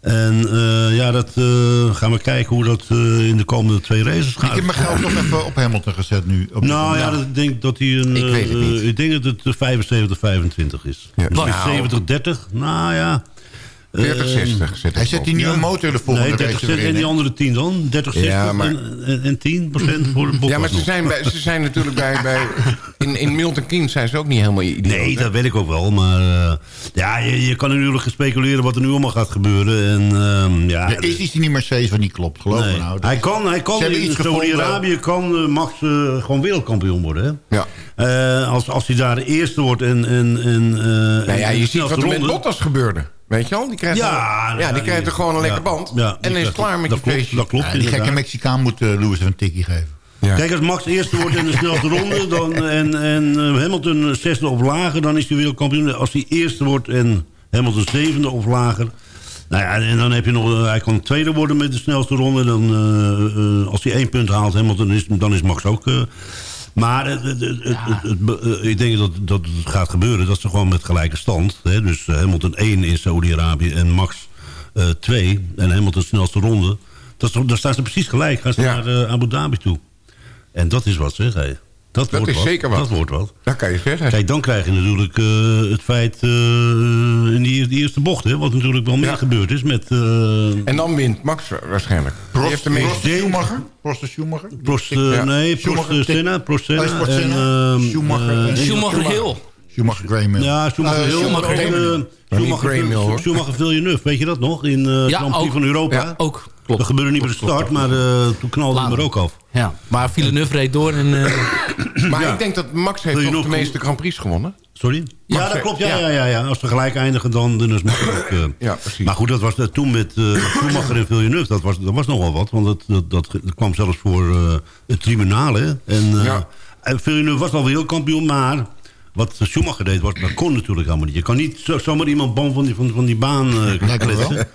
En eh, ja, dat eh, gaan we kijken hoe dat eh, in de komende twee races gaat. Ik heb mijn geld nog even op Hamilton gezet nu. Op Nou ja, ik denk dat hij een... Ik weet het niet. ik denk dat het 75-25 is. Ja. Misschien Nou. 70-30. Nou ja. 40-60 zet Hij zet die nieuwe motor de volgende Nee, 30 race cent weer en in. die andere 10 dan? 30, 60 Ja, maar- en, en, en 10 procent voor de Ja, maar ze zijn, bij, ze zijn natuurlijk bij... bij in, in Milton Keynes zijn ze ook niet helemaal idioot. Nee, dat weet ik ook wel. Maar eh, ja, je, je kan natuurlijk speculeren wat er nu allemaal gaat gebeuren. En, ehm, ja, Er is iets in die Mercedes wat niet klopt, geloof nee. me nou. Hij kan, hij kan in. Saudi-Arabië kan eh, Max eh, gewoon wereldkampioen worden. Hè? Ja. Eh, als, als hij daar de eerste wordt en... en, en eh, Nou ja, je ziet wat er met Bottas gebeurde. Weet je wel? Die krijgt, Ja, er, nou, ja, die krijgt er gewoon een lekker ja, band. ja, en dan is het klaar met dat je feestje. Dat klopt, Ja, die gekke. Mexicaan moet eh, Lewis even een tikkie geven. Ja. Kijk, als Max eerste wordt in de snelste ronde dan, en, en eh, Hamilton zesde of lager, dan is hij wereldkampioen. Als hij eerste wordt en Hamilton zevende of lager... Nou ja, en dan heb je nog, eh, hij kan tweede worden met de snelste ronde. Dan, eh, eh, als hij één punt haalt, Hamilton is, dan is Max ook... eh, maar het, het, eh, ik denk dat, dat het gaat gebeuren. Dat ze gewoon met gelijke stand. Hè, dus eh, Hamilton 1 in Saudi-Arabië en Max 2. en Hamilton snelste ronde. Dat, daar staan ze precies gelijk. Gaan ze Ja. naar eh, Abu Dhabi toe. En dat is wat, zeg hij. Dat, wordt is wat. zeker wat. Dat wordt wat. Dat kan je zeggen. Kijk, dan krijg je natuurlijk eh, het feit eh, in die, die eerste bocht... Hè, wat natuurlijk wel meer Ja. gebeurd is met... eh En dan wint Max waarschijnlijk. Heeft de meeste... Prost Schumacher? Prost Schumacher? Prost, Ja. nee, Prost Schumacher, Senna, Prost Senna. Oh, Prost en, ehm, Schumacher eh, en- Schumacher Hill. Schumacher Graham. Ja, Schumacher Hill. Schumacher Schumacher. Schumacher Villeneuve, weet je dat nog? In eh Ja, Grand Prix ook. van Europa. Ja, Ook. Dat gebeurde niet bij de start, maar eh, toen knalde hij er ook af. Ja, maar Villeneuve reed door en... eh, Maar Ja. ik denk dat Max heeft toch nog de meeste Grand Prix gewonnen. Sorry? Ja, Max, dat klopt. Ja, ja. ja. Ja, ja, Als ze gelijk eindigen, dan, dan is het makkelijk. eh. Ja, precies. Maar goed, dat was toen met Schumacher en Villeneuve. Dat was, dat was nogal wat. Want dat, dat, dat, dat kwam zelfs voor eh, het tribunaal. Hè. En, eh, Ja. en Villeneuve was wel wereldkampioen, maar... Wat Schumacher deed, was, dat kon natuurlijk helemaal niet. Je kan niet zo, zomaar iemand bom van die, van, van die baan eh kletsen.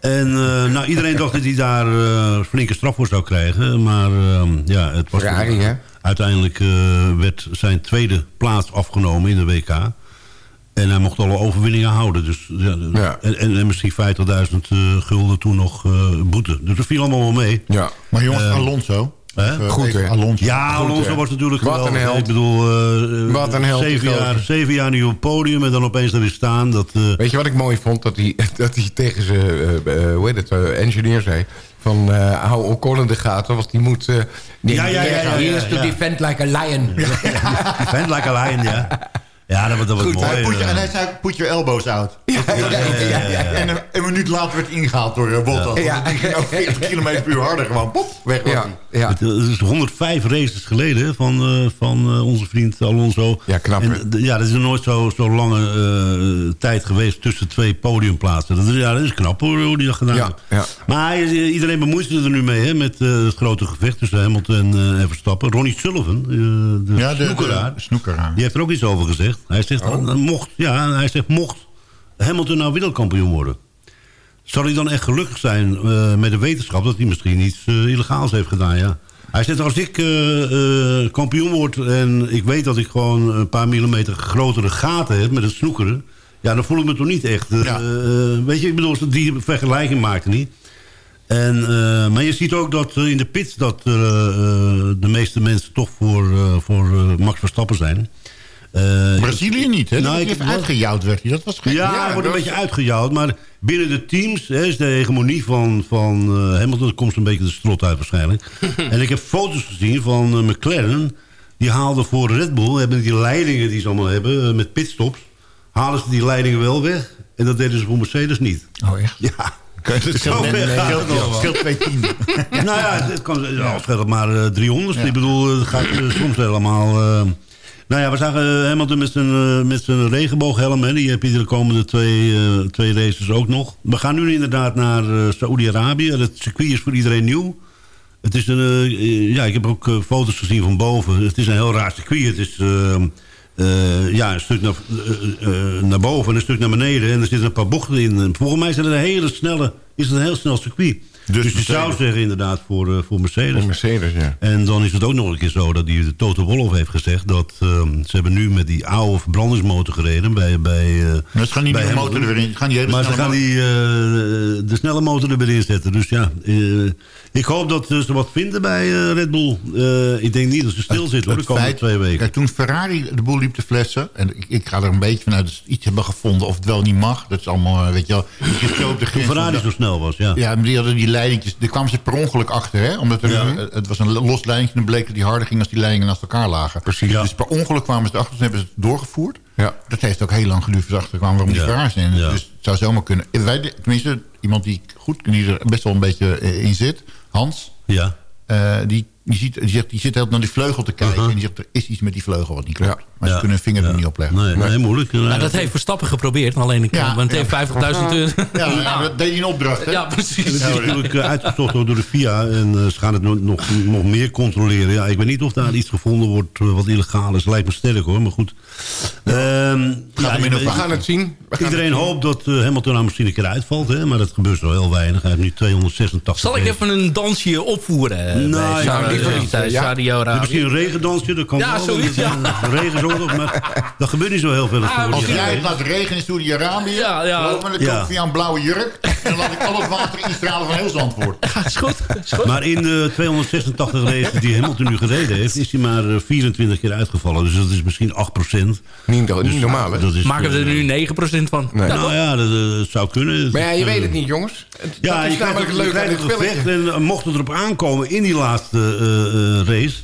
En eh, nou, iedereen dacht dat hij daar eh, flinke straf voor zou krijgen. Maar eh, ja, het was... Ferrari, hè? Uiteindelijk eh, werd zijn tweede plaats afgenomen in de WK. En hij mocht alle overwinningen houden. Dus, ja, Ja. En, en, en misschien 50.000 eh, gulden toen nog eh, boete. Dus dat viel allemaal wel mee. Ja. Maar jongens, Eh, Alonso. Even- Goed, hè? Alonso. Ja, Alonso was natuurlijk Wat een geweldig. held. Ik bedoel, eh, Wat een held, zeven, jaar, zeven jaar nu op het podium en dan opeens er weer staan. Dat, eh, Weet je wat ik mooi vond? Dat hij, dat hij tegen zijn eh, eh, hoe heet het, eh, engineer zei... van eh, hou Ocon in de gaten, want die moet... eh, Ja, ja, ja, ja, He ja, is to ja. defend like a lion. Defend like a lion, ja. Ja, dat, Goed, mooi. hij put je- eh. en hij zei, put your elbows out. Ja, ja, ja, ja, ja. En een, een minuut later werd hij ingehaald door uh, Bottas. Ja. Die ging ook 40 km per uur harder. Gewoon pop, weg was Ja, hij. ja. Het is 105 races geleden van, eh, van eh, onze vriend Alonso. Ja, knap, En, ja, dat is nooit zo, zo lange eh, tijd geweest tussen twee podiumplaatsen. Dat is, ja, dat is knap hoor, hoe die dat gedaan Ja, heeft. ja. Maar iedereen bemoeit zich er nu mee hè, met eh, het grote gevecht tussen Hamilton en, eh, en Verstappen. Ronnie Sullivan, eh, de Ja, de, snoekeraar, de snoekeraar. die heeft er ook iets over gezegd. Hij zegt, Oh. mocht, ja, hij zegt, mocht Hamilton nou wereldkampioen worden... Zal hij dan echt gelukkig zijn eh, met de wetenschap... dat hij misschien iets eh, illegaals heeft gedaan, ja. Hij zegt, als ik eh, kampioen word... en ik weet dat ik gewoon een paar millimeter grotere gaten heb met het snoekeren... ja, dan voel ik me toch niet echt... Ja. weet je, ik bedoel, die vergelijking maakte niet. En, maar je ziet ook dat in de pits... dat de meeste mensen toch voor, voor Max Verstappen zijn... Eh, Brazilië niet, hè? Nou, ik even uitgejouwd werd. hij. Dat was gek. ja, hij wordt een beetje uitgejouwd. Maar binnen de teams hè, is de hegemonie van, van eh, Hamilton... komt een beetje de strot uit waarschijnlijk. en ik heb foto's gezien van eh, McLaren. Die haalden voor Red Bull... hebben die leidingen die ze allemaal hebben met pitstops... halen ze die leidingen wel weg. En dat deden ze voor Mercedes niet. Oh, echt? Ja. Ver gaat het scheelt twee tienden. nou ja, het kan, ja, scheelt het maar eh, 300. Ik bedoel, het gaat soms helemaal... eh, nou ja, we zagen Hamilton met zijn, eh, met zijn regenbooghelm. Hè. Die heb je de komende twee, eh, twee races ook nog. We gaan nu inderdaad naar eh Saoedi-Arabië. Het circuit is voor iedereen nieuw. Het is een, eh, eh, ja, ik heb ook eh, foto's gezien van boven. Het is een heel raar circuit. Het is eh, eh, ja, een stuk naar, eh, eh, naar boven en een stuk naar beneden. En er zitten een paar bochten in. Volgens mij is het een hele snelle, is het een heel snel circuit. Dus, je Mercedes. zou zeggen inderdaad voor, eh, voor Mercedes. Voor Mercedes, ja. En dan is het ook nog een keer zo dat die de Toto Wolff heeft gezegd... dat ehm, ze hebben nu met die oude verbrandingsmotor gereden bij... bij Maar ze gaan niet bij de motor erin. Ze gaan die hele maar ze gaan die, eh, de snelle motor er weer in zetten. Dus ja, ik hoop dat ze wat vinden bij eh, Red Bull. Eh, ik denk niet dat ze stil zitten hoor, de Het komende twee weken. Kijk, toen Ferrari de boel liep te flessen... en ik, ik ga er een beetje vanuit dat ze iets hebben gevonden... of het wel niet mag. Dat is allemaal, eh, weet je wel... je de Toen Ferrari zo snel was, ja. Ja, maar die hadden die leidingjes... Daar kwamen ze per ongeluk achter, hè? Omdat er, Ja. het was een los leidingje... en dan bleek dat die harder ging als die leidingen naast elkaar lagen. Precies. Dus per ongeluk kwamen ze erachter... toen hebben ze het doorgevoerd. Ja. Dat heeft ook heel lang geduurd voordat ze achterkwamen waarom die Ja. Ferraris zijn. Ja. Dus het zou zomaar kunnen. Wij, tenminste, iemand die goed die er best wel een beetje eh, in zit... Hans... Ja. Eh, die, die, ziet, die, zegt, die zit altijd naar die vleugel te kijken. En die zegt, er is iets met die vleugel wat niet klopt. Ja. Maar ze kunnen hun vinger er niet op leggen. Nee, nee, moeilijk. Nou, dat heeft Verstappen geprobeerd, alleen ik Ja, want het ja. heeft 50.000 euro. Ja, dat deed hij in opdracht, hè? Ja, Het precies. is natuurlijk eh, uitgezocht door de FIA en eh, ze gaan het nog, nog, nog meer controleren. Ja, ik weet niet of daar iets gevonden wordt eh, wat illegaal is. Lijkt me sterk hoor, maar goed. Ehm, We gaan het zien. We gaan Iedereen het zien. hoopt dat eh, Hamilton nou misschien een keer uitvalt, hè, maar dat gebeurt zo heel weinig. Hij heeft nu 286 Zal ik even een dansje opvoeren? eh, Nou, bij ja, Saudi-. Saudi-Arabië? Misschien een regendansje, dat kan Ja, wel. zoiets, ja. Een maar dat gebeurt niet zo heel veel. Ah, Als jij het laat regenen in Saudi-Arabië... Ja, ja. dan Ja. koop ik via een blauwe jurk... en dan laat ik al het water instralen van heel Zandvoort. Ja, is goed. Is goed. Maar in de 286 races die Hamilton nu gereden heeft... is hij maar eh, 24 keer uitgevallen. Dus dat is misschien 8 procent. Niet, niet normaal, hè? Dat is, Maken we er eh, nu 9% van? Nee. Nou ja, dat, eh, dat zou kunnen. Maar ja, je Eh, weet het niet, jongens. Het- Ja, dat je is krijgt, namelijk leuk aan een gevecht en eh, mocht het erop aankomen in die laatste eh, eh, race...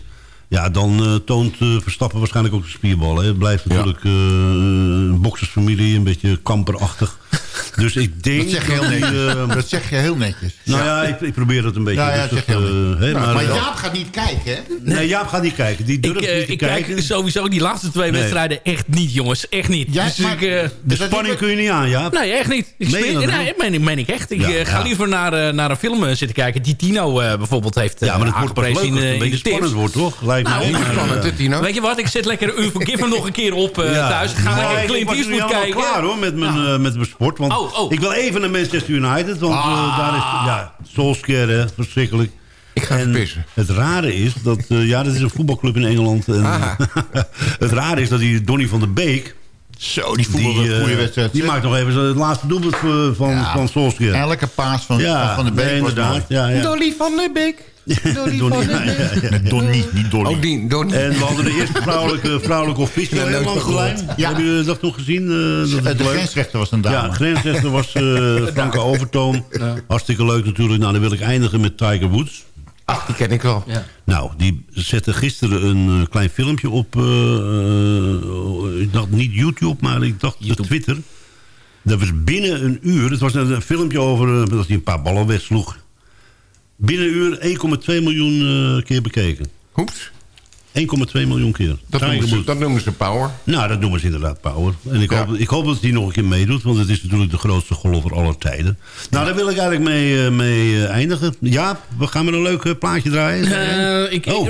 Ja, dan eh, toont eh, Verstappen waarschijnlijk ook de spierballen. Het blijft natuurlijk eh, een boksersfamilie, een beetje kamperachtig. Dus ik denk... Dat zeg je heel dat netjes. eh, Dat zeg je heel netjes. nou ja, ik, ik probeer dat een beetje. Ja, ja, dus dat, eh, hè, maar, Maar eh, Jaap gaat niet kijken, hè? nee, Jaap gaat niet kijken. Die Ik, durft eh, niet te ik kijken. kijk sowieso die laatste twee Nee. wedstrijden echt niet, jongens. Echt niet. Jij- dus maar- ik, eh, De spanning kun je niet aan, Jaap. Nee, echt niet. Ik Meen speel, dat nee, wel? meen, ik- meen ik echt. Ik Ja, ga ja. liever naar, eh, naar een film eh, zitten kijken die Tino eh, bijvoorbeeld heeft Ja, maar het wordt pas leuk het in, een beetje spannend wordt, toch? Lijkt Nou, me. Spannend, Tino. Weet je wat? Ik zet lekker Unforgiven nog een keer op eh, Ja. thuis. Ga Nou, lekker ik- Clint ik Eastwood kijken. klaar hoor, met mijn, Want Oh, oh. ik wil even naar Manchester United. Want eh, daar is, ja, Solskjaer, hè, verschrikkelijk. Ik ga even En pissen. het rare is dat, eh, ja, dat is een voetbalclub in Engeland. En, Aha. het rare is dat die Donny van der Beek, Zo, die voetbal die, een eh, goede wedstrijd. die maakt nog even zo het laatste doelpunt van, Ja. van Solskjaer. Elke paas van, Ja, van de Beek nee, was inderdaad. mooi. Ja, ja. Dolly van de Beek. Van Donny, de ja, Beek. ja, ja. Nee, Donnie, niet Dolly. Ook die, Donny. En we hadden de eerste vrouwelijke, vrouwelijke officier Ja, in gehoord. Ja. Hebben jullie dat nog gezien? Eh, dat de leuk. grensrechter was een dame. Ja, grensrechter was eh Franke Overtoom. Hartstikke leuk natuurlijk. Nou, dan wil ik eindigen met Tiger Woods. Ach, die ken ik wel. Ja. Nou, die zette gisteren een eh, klein filmpje op... ik dacht niet YouTube, maar ik dacht YouTube. Twitter. Dat was binnen een uur. Het was een, een filmpje over dat hij een paar ballen wegsloeg. Binnen een uur 1,2 miljoen eh, keer bekeken. 1,2 Hoeps. miljoen keer. Dat noemen, ze, Woods. dat noemen ze power. Nou, dat noemen ze inderdaad power. En ik, Ja. hoop, ik hoop dat hij nog een keer meedoet. Want het is natuurlijk de grootste golfer aller tijden. Nou, daar wil ik eigenlijk mee, eh, mee eh, eindigen. Ja, we gaan met een leuk eh, plaatje draaien. Eh, ik, Oh.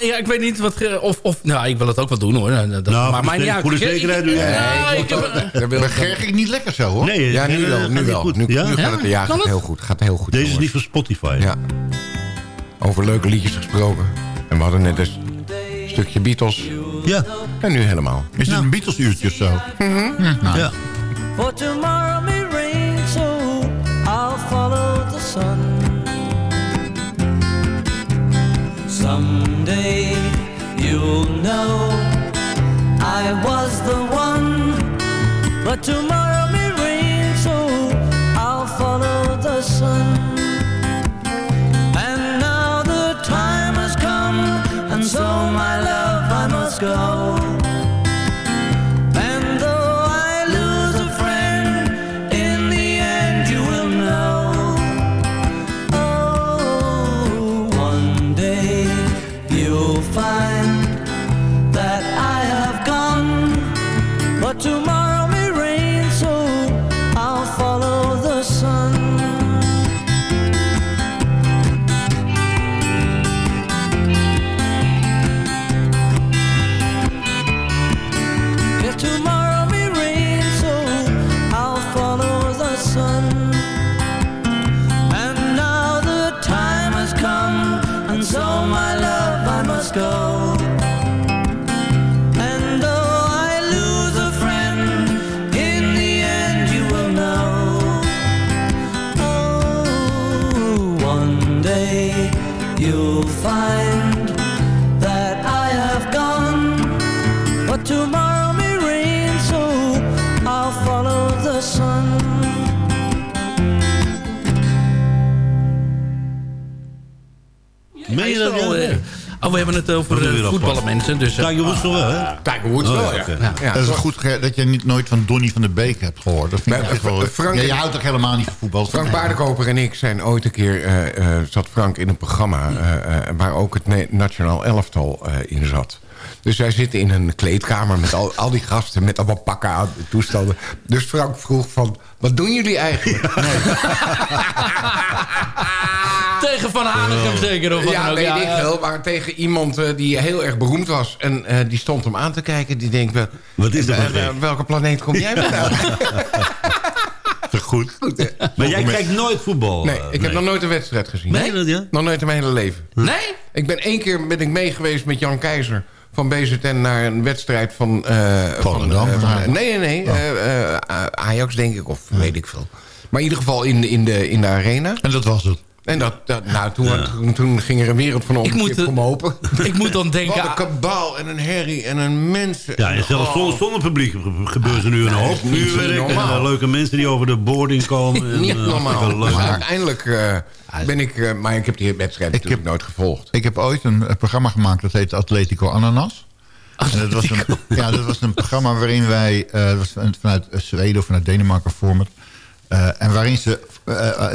ja, ik weet niet wat... Of, of, nou, ik wil het ook wel doen hoor. Dat, dat Nou, maar voor mij de niet uit. voor de zekerheid doe wil ik Gerg ik niet lekker zo, hoor. Nee, Ja, nu wel. Nu wel. goed. Nu, ja? nu gaat het, ja, Kan gaat het? heel goed. Gaat heel goed. Deze is niet van Spotify. Ja. Over leuke liedjes gesproken. En we hadden net een stukje Beatles. Ja. En nu helemaal. Is het een Beatles uurtje of zo? Hm, nou. ja. For tomorrow may rain, so I'll follow the sun. Someday you'll know I was the one. But tomorrow go. We hebben het over eh, voetballen mensen. Dus, eh, Tiger Woods toch wel, hè? Tiger Woods Oh, wel, ja, dat is goed dat je niet nooit van Donny van der Beek hebt gehoord. Dat vind ik wel... eh, Frank- ja, je houdt toch helemaal niet van voetbal? Frank Baardenkoper en ik zijn ooit een keer... eh, eh, zat Frank in een programma... eh, eh, waar ook het nationaal elftal eh, in zat. Dus wij zitten in een kleedkamer met al, al die gasten... met allemaal pakken aan, toestanden. Dus Frank vroeg van... wat doen jullie eigenlijk? Tegen Van Hanegem zeker? Of ja, weet Ja, ik wel. Maar tegen iemand eh, die heel erg beroemd was. En eh, die stond hem aan te kijken. Die denkt, wel, Wat is dat eh, welke planeet kom jij vandaan? Toch goed? Maar jij kijkt nooit voetbal? Nee, ik heb nog nooit een wedstrijd gezien. Nee? Nog nooit in mijn hele leven. Nee? Ik ben één keer ben ik mee geweest met Jan Keizer van BZN naar een wedstrijd van... eh van eh, maar- nee, nee, nee. eh, eh, Ajax denk ik, of weet ik veel. Maar in ieder geval in, de- in, de, in de arena. En dat was het. En dat, dat, nou, toen, toen, toen ging er een wereld van om, Ik moet, kip om open. Ik moet dan denken... Wat een kabaal en een herrie en een mensen. Ja, en zelfs Oh. zonder, zonder publiek ge- gebeurt er nu een hoop vuurwerk. En leuke mensen die over de boarding komen. En, Niet eh, normaal. Maar uiteindelijk eh, ben ik... eh, maar ik heb die wedstrijd natuurlijk nooit gevolgd. Ik heb ooit een, een programma gemaakt dat heette Atletico Ananas. En dat was, een, ja, dat was een programma waarin wij... eh, dat was van- vanuit Zweden of vanuit Denemarken format. Eh, en waarin ze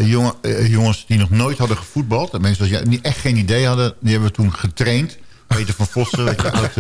jongen, eh, jongens die nog nooit hadden gevoetbald... en mensen die niet echt geen idee hadden... die hebben we toen getraind. Peter van Vossen, weet je, oud,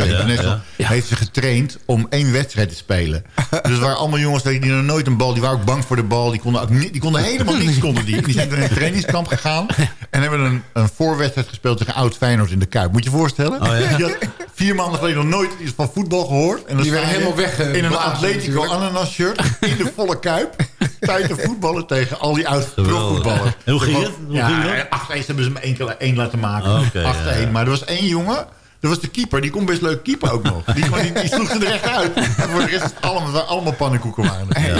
Ja, heeft ze getraind om één wedstrijd te spelen. Dus er waren allemaal jongens die die nog nooit een bal... die waren ook bang voor de bal, die konden, ook niet, die konden helemaal niks. Konden die. die zijn toen in een trainingskamp gegaan... en hebben een, een voorwedstrijd gespeeld tegen Oud Feyenoord in de Kuip. Moet je je voorstellen? Oh, ja? Vier maanden geleden nog nooit iets van voetbal gehoord. En dan Die werden je helemaal weggeblazen In een Atletico ananas shirt, in de volle Kuip... tijd te voetballen tegen al die oud Geweldig. profvoetballers. En hoe ging het? Hoe ja, ging dat? 8-1 hebben ze hem één, keer- één laten maken. Oh, oké, 8-1. ja. Maar er was één jongen... Dat was de keeper, die kon best leuk keeper ook nog. Die, die, die sloeg ze er echt uit. En voor de rest is het allemaal, allemaal pannenkoeken waren. Ja.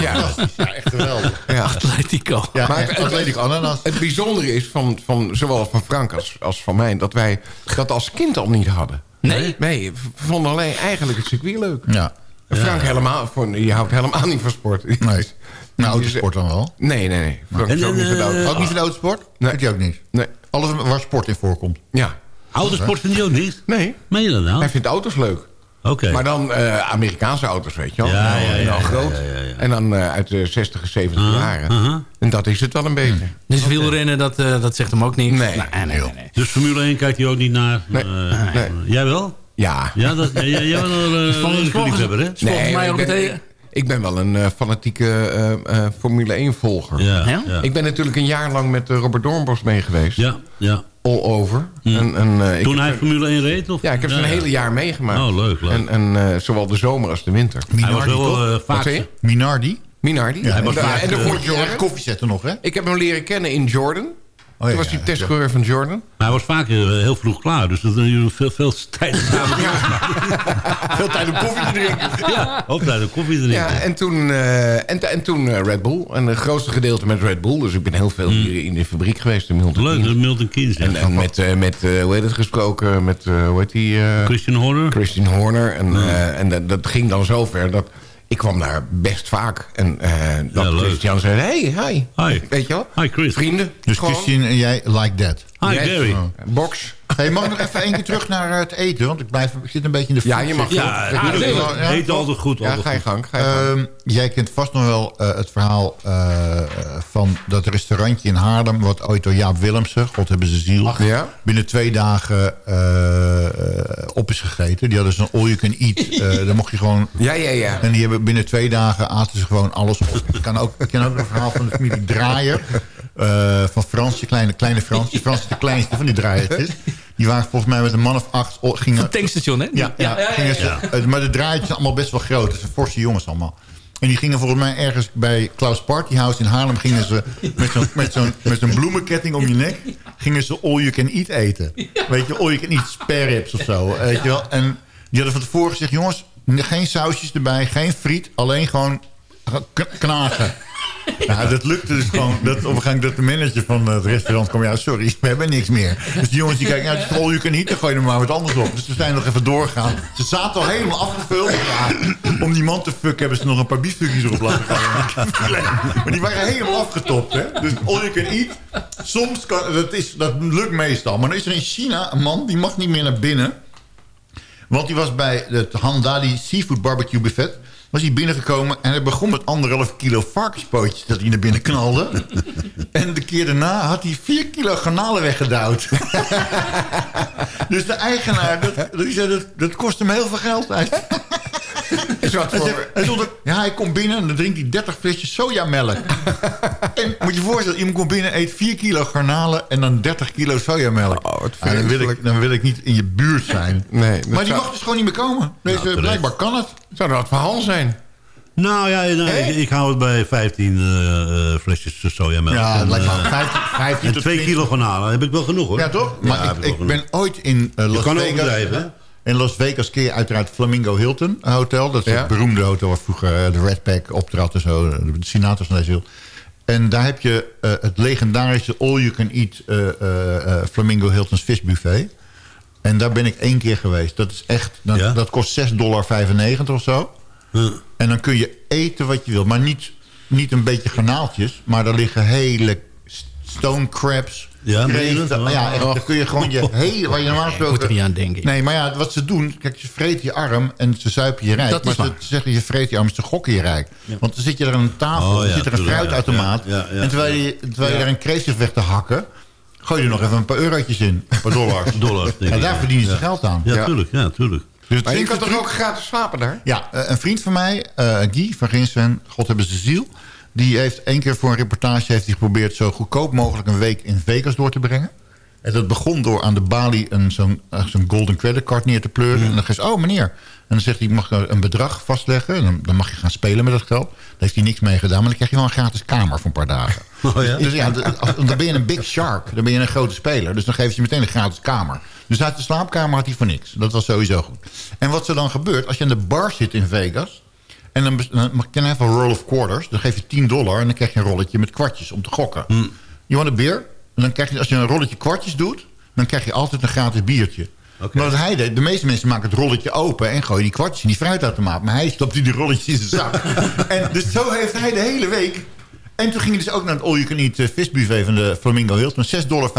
Ja, echt geweldig. Ja. Atletico. Ja, Maar het- Atletico Ananas. Het bijzondere is, van, van, zowel van Frank als, als van mij... dat wij dat als kind al niet hadden. Nee? Nee, we vonden alleen eigenlijk het circuit leuk. Ja. Frank helemaal, je houdt helemaal niet van sport. Nee. Nou, autosport dan wel. Nee, nee, nee. Frank is En- ook niet van de en, auto. eh, Ook niet van de autosport? Nee. Vindt hij ook niet? Nee. Alles waar sport in voorkomt. Ja. Autosport vind je ook niet? Nee. Meen je dat nou? Hij vindt auto's leuk. Oké. Maar dan eh, Amerikaanse auto's, weet je wel. Ja, Nou, ja, en ja, dan ja, groot. ja, ja, ja. En dan eh, uit de 60 70 Uh-huh, jaren. uh-huh. En dat is het wel een beetje. Dus wielrennen, dat, eh, dat zegt hem ook niet. Nee. nee, nee, nee, nee. Dus Formule 1 kijkt hij ook niet naar? Nee. Eh, Nee. Jij wel? Ja. Ja, dat, jij, jij bent wel Volgens- een volgens- liefhebber, hè? Volgens mij ook meteen... ik, ben wel een eh, fanatieke eh, eh, Formule 1 volger. Ja, Ja? ja. Ik ben natuurlijk een jaar lang met eh, Robert Doornbos mee geweest. ja, ja. All over. En, en, eh, ik Toen hij Formule 1 reed? Of? ja, ik heb ze een hele jaar meegemaakt. Oh, leuk, leuk. En, en eh, zowel de zomer als de winter. Hij was Minardi, wel eh, vaak... Minardi? Minardi. Ja, hij was en, vaak, en de koffie zetten nog, hè? Ik heb hem leren kennen in Jordan. Oh, Toen was hij ja, testcoureur van Jordan. Maar hij was vaak eh, heel vroeg klaar. Dus dat jullie veel, veel tijd samen Veel tijd om koffie te drinken. Ja, ook tijd om koffie te drinken. Ja, en toen, eh, en, en toen eh, Red Bull. En het grootste gedeelte met Red Bull. Dus ik ben heel veel hier in de fabriek geweest. In Milton Leuk, Keynes. de Milton Keynes. ja. En, en met, eh, met eh, hoe heet het gesproken? Met, eh, hoe heet die? eh, Christian Horner. Christian Horner. En, eh, en dat, dat ging dan zover dat... Ik kwam daar best vaak. En eh, dat Ja, leuk. Christian zei... Hey, hi. Hi. Weet je wel? Hi Chris. Vrienden. Dus gewoon. Christine en jij like that. Hi Yes. Gary. Box. Hey, mag ik nog even één keer terug naar eh, het eten? Want ik, blijf, ik zit een beetje in de Ja, je mag. Ja, Ja, Eet altijd goed. Ja, altijd ga je gang. Ga je gang. Ehm, jij kent vast nog wel eh, het verhaal eh, van dat restaurantje in Haarlem... wat ooit door Jaap Willemsen, God hebben ze ziel... ja? binnen twee dagen op is gegeten. Die hadden zo'n all you can eat. Eh daar mocht je gewoon... Ja, ja, ja. En die hebben binnen twee dagen aten ze gewoon alles op. Ik, kan ook, ik ken ook een verhaal van de familie Draaier. van Fransje, kleine, kleine Fransje. Frans is de kleinste van die draaiertjes. Die waren volgens mij met een man of acht... Gingen, Tankstation, hè? ja, ja, ze- eh, maar de draaiertjes zijn allemaal best wel groot. Het zijn forse jongens allemaal. En die gingen volgens mij ergens bij Klaus Partyhouse in Haarlem... gingen ze met zo'n met zo'n met zo'n bloemenketting om je nek... gingen ze all you can eat eten. Weet je, all you can eat spare ribs of zo. Weet je wel? En die hadden van tevoren gezegd... jongens, geen sausjes erbij, geen friet... alleen gewoon knagen. Nou, dat lukte dus gewoon. Dat, op dat de manager van het restaurant kwam... ja, sorry, we hebben niks meer. Dus die jongens die kijken... ja, is all you can eat, dan gooi je er maar wat anders op. Dus we zijn nog even doorgegaan. Ze zaten al helemaal afgevuld. Ja, om die man te fucken hebben ze nog een paar biefstukjes erop laten gaan. Maar die waren helemaal afgetopt, hè. Dus all you can eat. Soms, kan, dat, is, dat lukt meestal. Maar dan is er in China een man, die mag niet meer naar binnen... Want die was bij het Handali Seafood Barbecue Buffet. Was hij binnengekomen en hij begon met anderhalf kilo varkenspootjes dat hij naar binnen knalde. en de keer daarna had hij vier kilo garnalen weggedouwd. dus de eigenaar, dat, die zei, dat, dat kost hem heel veel geld. Hij, ja, hij komt binnen en dan drinkt hij 30 flesjes sojamelk. en moet je je voorstellen, iemand komt binnen, eet 4 kilo garnalen en dan 30 kilo sojamelk. Oh, dan, wil ik, dan wil ik niet in je buurt zijn. Nee, maar die zou- mag dus gewoon niet meer komen. Deze, blijkbaar kan het. Zou dat het verhaal zijn? Nou ja, nee, ik, ik hou het bij 15 eh, eh, flesjes sojamelk. Ja, En, lijkt me eh, 15, 15 en tot 2 20. kilo garnalen heb ik wel genoeg hoor. Ja, toch? Maar ik, ik ben ooit in eh, Las kan Vegas... overdrijven, hè? In Las Vegas keer je uiteraard Flamingo Hilton Hotel. Dat is Ja. het beroemde hotel waar vroeger eh, de Red Pack optrad en zo. De van deze wereld. En daar heb je eh, het legendarische all-you-can-eat eh, Flamingo Hilton's Fish Buffet. En daar ben ik één keer geweest. Dat is echt, dat, Ja? dat kost 6,95 dollar of zo. Huh. En dan kun je eten wat je wil. Maar niet, niet een beetje garnaaltjes. Maar er liggen hele st- stone crabs. Ja, dat? Oh. Ja, echt, dan kun je gewoon je hele... Waar je normaal Ik moet er gesproken... niet aan denken. Nee, maar ja, wat ze doen... Kijk, ze vreten je arm en ze zuipen je rijk. Dat is maar ze zeggen je vreet je arm, ze gokken je rijk. Want dan zit je er aan een tafel, Oh, er ja, zit er een fruitautomaat. ja, ja, ja. en terwijl je, terwijl je er een kreeft zit weg te hakken... gooi je er nog even een paar eurotjes in. Een paar dollars. Dollars, denk En daar verdienen ze Ja. geld aan. Ja, Ja. tuurlijk. Ja, tuurlijk. Dus het Maar je kan toch ook gratis slapen daar? ja, eh, een vriend van mij, eh, Guy van Ginsen, God hebben ze ziel... die heeft één keer voor een reportage heeft hij geprobeerd... zo goedkoop mogelijk een week in Vegas door te brengen. En dat begon door aan de balie een, zo'n, eh, zo'n golden credit card neer te pleuren. En dan hij, oh meneer. En dan zegt hij, mag ik een bedrag vastleggen? En dan, dan mag je gaan spelen met dat geld. Daar heeft hij niks mee gedaan. Maar dan krijg je wel een gratis kamer voor een paar dagen. Oh ja? Dus ja, als- dan ben je een big shark. Dan ben je een grote speler. Dus dan geef je meteen een gratis kamer. Dus uit de slaapkamer had hij voor niks. Dat was sowieso goed. En wat er dan gebeurt, als je aan de bar zit in Vegas... en dan, dan je even een roll of quarters... dan geef je 10 dollar en dan krijg je een rolletje met kwartjes om te gokken. Je want een beer? En dan krijg je, als je een rolletje kwartjes doet... dan krijg je altijd een gratis biertje. Maar wat hij deed, de meeste mensen maken het rolletje open... en gooien die kwartjes in die fruitautomaat. Maar hij stopt die rolletjes in zijn zak. en dus zo heeft hij de hele week... En toen ging je dus ook naar het all-you-can-eat eh, visbuffet van de Flamingo Hilton. 6,95 dollar.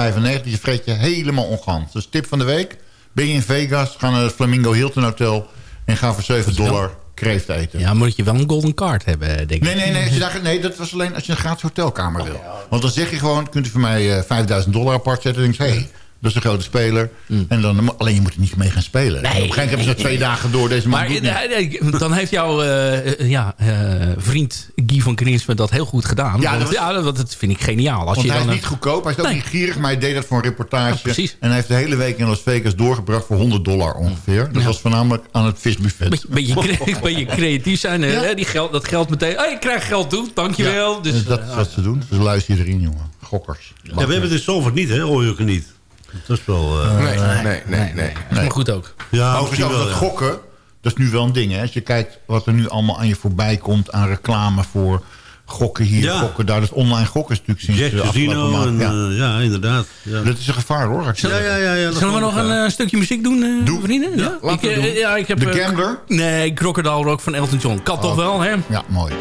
Je vreet je helemaal ongans. Dus tip van de week. Ben je in Vegas, ga naar het Flamingo Hilton Hotel... en ga voor 7 dollar kreeft eten. Ja, moet je wel een golden card hebben, denk ik. Nee, nee, nee, als je daar, nee, dat was alleen als je een gratis hotelkamer wil. Want dan zeg je gewoon, kunt u voor mij eh 5000 dollar apart zetten. En dan denk je, hé, hey, dat is een grote speler. En dan, alleen je moet er niet mee gaan spelen. En op een gegeven moment hebben ze twee dagen door. Deze man Maar doet niet. eh, nee, dan heeft jouw eh, ja, eh, vriend Guy van Grinsven dat heel goed gedaan. Ja, want, dat was- ja, dat, dat vind ik geniaal. Als Want je hij is dan, niet goedkoop, hij is ook Nee. niet gierig, maar hij deed dat voor een reportage. Ja, precies. En hij heeft de hele week in Las Vegas doorgebracht voor 100 dollar ongeveer. Dat Ja. was voornamelijk aan het visbuffet. Beetje, beetje, cre- beetje creatief zijn. hè, hè, Die geld, dat geld meteen. Oh, je krijgt geld toe, dankjewel. Dus, Dus dat is wat ze doen. Dus luister je erin, jongen. Gokkers. Ja, we hebben het in Zalvoort niet, hè? Can eat. Dat is wel... eh, Nee, nee, nee, nee. dat is maar goed ook. ja, over wel, dat ja. gokken, dat is nu wel een ding. Hè? Als je kijkt wat er nu allemaal aan je voorbij komt... aan reclame voor gokken hier, Ja. gokken daar. Dat online gokken is natuurlijk sinds Jack de afgelopen Casino maand. en, ja. eh, ja, inderdaad. Ja. Dat is een gevaar hoor. Ja, ja, ja, ja, Zullen we nog een eh, stukje muziek doen, eh, Doe. vrienden? Ja, ik, doen. ja, ik heb, De eh, Gambler? Nee, Crocodile Rock van Elton John. Kan toch wel, hè? Ja, mooi.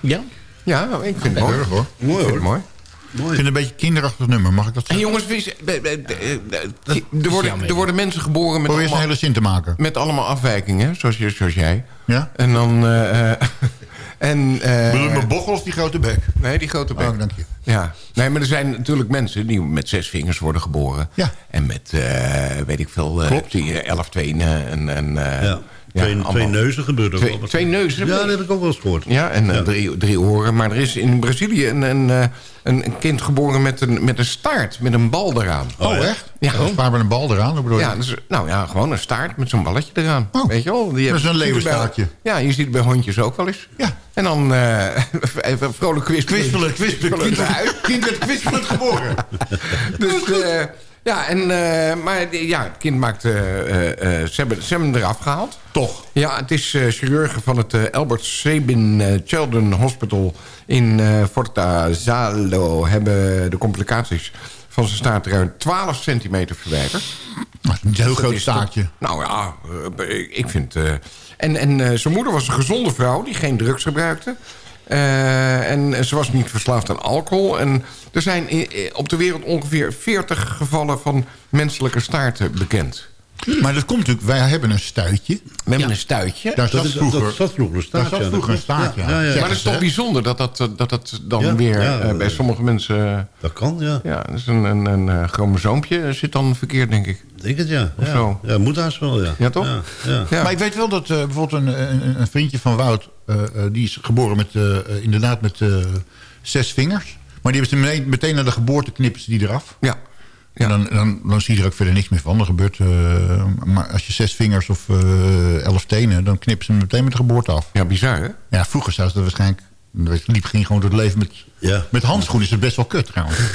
Ja? Ja, ik vind het mooi. Keurig, hoor. Mooi Mooi, hoor. Mooi. Ik vind het een beetje een kinderachtig nummer, mag ik dat En zeggen? jongens, wees- be- be- be- eh, er, worden, er worden mensen geboren met een allemaal, hele zin te maken. met allemaal afwijkingen, zoals, je, zoals jij. Ja? En dan... eh, eh, en, eh, Bedoel je mijn bochel of die grote bek? Nee, die grote bek. Oh, dank je. Ja, nee, maar er zijn natuurlijk mensen die met zes vingers worden geboren. Ja. En met, eh, weet ik veel, eh, Klopt. die, eh, elf tenen en... en eh, Ja. Twee, allemaal- twee neuzen gebeurt ook Twee, twee neuzen? Ja, dat heb ik ook wel eens gehoord. Ja, en eh, Ja. Drie, drie oren. Maar er is in Brazilië een, een, eh, een, een kind geboren met een, met een staart, met een bal eraan. Oh, echt? Ja. Oh, Waar met een bal eraan? Hoe bedoel je? Ja, dus, nou ja, gewoon een staart met zo'n balletje eraan. Weet je wel? Die Oh. Dat is een leeuwenstaartje. Ja, je ziet het bij hondjes ook wel eens. Ja. En dan eh even vrolijk kwispelen. Kwispelen, kwispelen. Kind, werd kwispelend geboren. Dus, eh, ja, en, eh, maar ja, het kind maakt... eh, eh, ze, hebben, ze hebben hem eraf gehaald. Toch? Ja, het is chirurgen van het Albert Sabin Children Hospital in eh Fortaleza... hebben de complicaties van zijn staart ruim 12 centimeter verwijderd. Dat is een heel groot staartje. Nou ja, ik vind... en en zijn moeder was een gezonde vrouw die geen drugs gebruikte. Eh, en ze was niet verslaafd aan alcohol. En er zijn op de wereld ongeveer 40 gevallen van menselijke staarten bekend. Maar dat komt natuurlijk, wij hebben een stuitje. We hebben een stuitje. Daar Dat zat is- vroeger, dat zat vroeger een staart, Daar ja, zat dat vroeger een ja. Ja, ja, ja. Zeggen Maar dat is toch bijzonder dat dat, dat, dat dan Ja, weer ja, eh, bij eh, sommige mensen... Dat kan, ja. ja, dat is een, een, een eh, chromosoompje zit dan verkeerd, denk ik. Denk het, ja. Of ja. zo. Ja, moet haast wel, ja. Ja, toch? Ja, ja. Ja. Maar ik weet wel dat eh, bijvoorbeeld een, een, een vriendje van Wout... eh, eh, die is geboren met, eh, inderdaad met eh, zes vingers. Maar die hebben ze meteen, na de geboorte knippen ze die eraf. Ja. En dan, dan, dan zie je er ook verder niks meer van. Er gebeurt, eh, maar als je zes vingers of eh, elf tenen... dan knippen ze hem meteen met de geboorte af. Ja, bizar, hè? Ja, vroeger zou ze dat waarschijnlijk... weet je, liep ging gewoon door het leven met, Ja. met handschoenen. Is het best wel kut trouwens.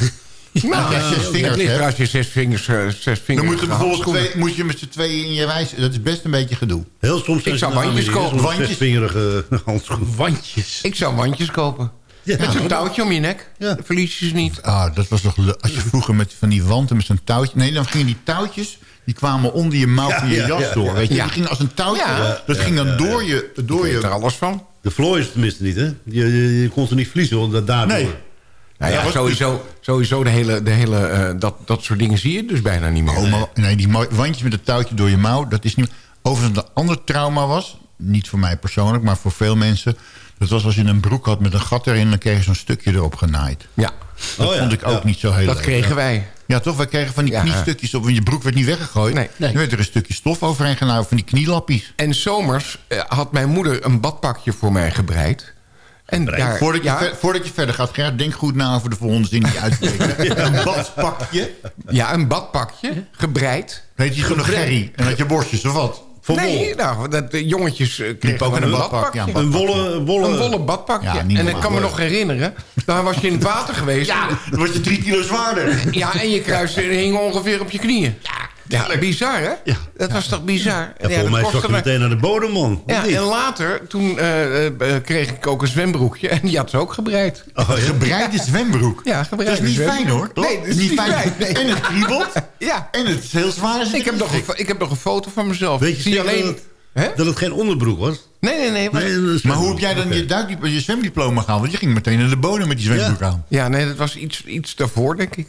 Nou, Als zes vingers je zes vingers, eh, zes vingers Dan moet, er bijvoorbeeld handschoenen- twee, moet je met z'n tweeën in je wijs... Dat is best een beetje gedoe. Heel soms Ik zou wandjes kopen. Wandjes? zesvingerige handschoen. Wandjes. Ik zou wandjes kopen. Ja. Met zo'n touwtje om je nek. Ja. Verlies je ze niet. Ah, dat was toch Als je vroeger met van die wanten met zo'n touwtje... Nee, dan gingen die touwtjes... Die kwamen onder je mouw Ja, van je ja, jas ja, door. Weet je? Ja. Die gingen als een touwtje. Ja. dat ging dan door je... Door Je weet er je alles van. De vlooien tenminste niet, hè? Je, je, je kon ze niet verliezen, want dat daardoor. nee. Nou ja, sowieso, sowieso de hele, de hele, eh, dat, dat soort dingen zie je dus bijna niet meer. Oh, maar, nee, die wandjes met het touwtje door je mouw... Dat is niet... Overigens, een ander trauma was... Niet voor mij persoonlijk, maar voor veel mensen... Dat was als je een broek had met een gat erin... dan kreeg je zo'n stukje erop genaaid. Ja, Dat Oh ja, vond ik ook ja. niet zo heel dat leuk. kregen wij. Ja, toch? Wij kregen van die Ja. kniestukjes op. Want je broek werd niet weggegooid. Nee. Dan werd er een stukje stof overheen genaaid van die knielappies. En zomers eh, had mijn moeder een badpakje voor mij gebreid. En daar, Voordat je, ja, ver- voordat je verder gaat, Gert, denk goed na over de volgende zin die je uitspreekt. Een badpakje. ja, een badpakje, gebreid. Heet je gewoon Gerry en had je borstjes of wat? Van nee, nou, dat, de jongetjes eh, kregen ook een een badpak, badpakje. ja, een Een wollen... wollen Een wollen badpakje. Ja, en ik kan me nog herinneren, daar was je in het water geweest. Ja, dan word je drie kilo zwaarder. Ja, en je kruis hing ongeveer op je knieën. Ja, bizar hè? Ja. Dat was toch bizar? Ja, volgens mij dat zag je me- meteen naar de bodem, man. Ja, en later, toen eh, eh, kreeg ik ook een zwembroekje. En die had ze ook gebreid. Oh, ja. Gebreide zwembroek. Ja, Dat gebreid. is niet fijn hoor. Nee, dat is niet fijn. Nee. En het kriebelt. Ja, En het is heel zwaar. als je ik heb, nog een, ik heb nog een foto van mezelf. Weet je Zie je alleen... dat, Hè? dat het geen onderbroek was? Nee, nee, nee. dat Maar hoe heb jij dan je, je zwemdiploma gehaald? Want je ging meteen naar de bodem met die zwembroek Ja. aan. Ja, nee, dat was iets, iets daarvoor, denk ik.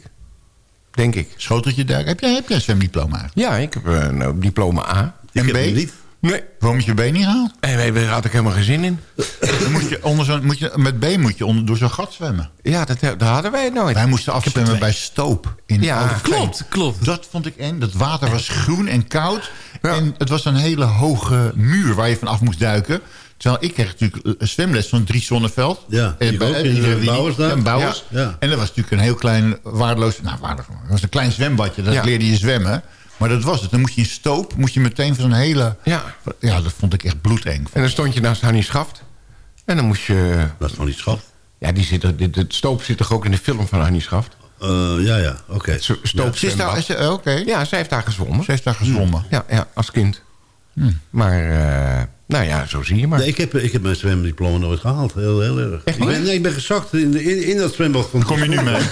Denk ik. Schoteltje duik. Heb jij, heb jij een zwemdiploma eigenlijk? Ja, ik heb een eh, diploma A. Ik En B? niet. Nee. Waarom moet je B niet gehaald? En nee, daar had ik helemaal geen zin in. Dan moet je onder zo'n- moet je, met B moet je onder, door zo'n gat zwemmen. Ja, dat, dat hadden wij nooit. Wij moesten afzwemmen bij Stoop. In Ja, Oude Klopt, klopt. Dat vond ik eng. Dat water was groen en koud. Ja. En het was een hele hoge muur waar je van af moest duiken. Terwijl ik kreeg natuurlijk een zwemles van Dries Zonneveld. Ja, Eh, ik bij- ook, in, iedereen eh, die- Bouwers daar. ja, Bouwers. Ja, ja. En dat was natuurlijk een heel klein waardeloos... Nou, waardevol. Dat was een klein zwembadje. Dat Ja. leerde je zwemmen. Maar dat was het. Dan moest je in Stoop, moest je meteen van zo'n hele... Ja. Ja, dat vond ik echt bloedeng. En dan stond je naast Hannie Schaft. En dan moest je... Dat is nog niet schat. Ja, die zit er, dit, het stoop zit toch ook in de film van Hannie Schaft? Eh, ja, ja, oké. Zo- Stoop Ze is daar- is ze- Oké. Ja, zij heeft daar gezwommen. Ze heeft daar gezwommen. Ja, ja als kind. Maar, eh, nou ja, zo zie je maar. Nee, ik, heb, ik heb mijn zwemdiploma nooit gehaald. Heel, heel erg. Echt ik ben, nee, ik ben gezakt in, in, in dat zwembad. Van Kom je nu mee?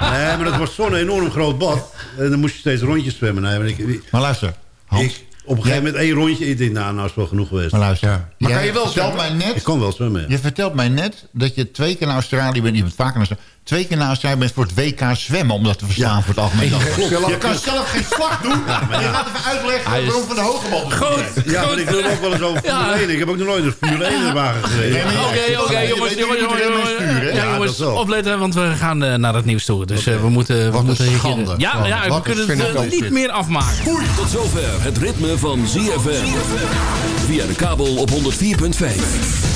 Nee, maar dat was zo'n enorm groot bad. En dan moest je steeds rondjes zwemmen. Nee, maar ik, Maar luister, Hans. ik, Op een gegeven moment één rondje. Ik denk, nou, nou is het wel genoeg geweest. Maar luister, Maar jij kan je wel vertelt zwemmen? mij net, Ik kan wel zwemmen, ja. Je vertelt mij net dat je twee keer naar Australië bent. Je bent vaker naar Australië. Twee keer naar Australië bent voor het WK zwemmen. Om dat te verstaan voor het algemeen. Ja, klopt. Je kan zelf geen slag doen. maar je gaat even uitleggen Hij is- waarom van de hogebal. Goed. Ja, maar ik wil ook wel eens over Formule 1. Ik heb ook nog nooit een Formule 1 wagen gereden. Oké, oké, jongens, jongens, jongens. Ja, opletten, want we gaan eh, naar het nieuws toe. Dus eh, we moeten... we moeten hier- schande. Ja, ja, we Wat kunnen het eh, niet meer afmaken. Tot zover het ritme van ZFM. Via de kabel op 104.5.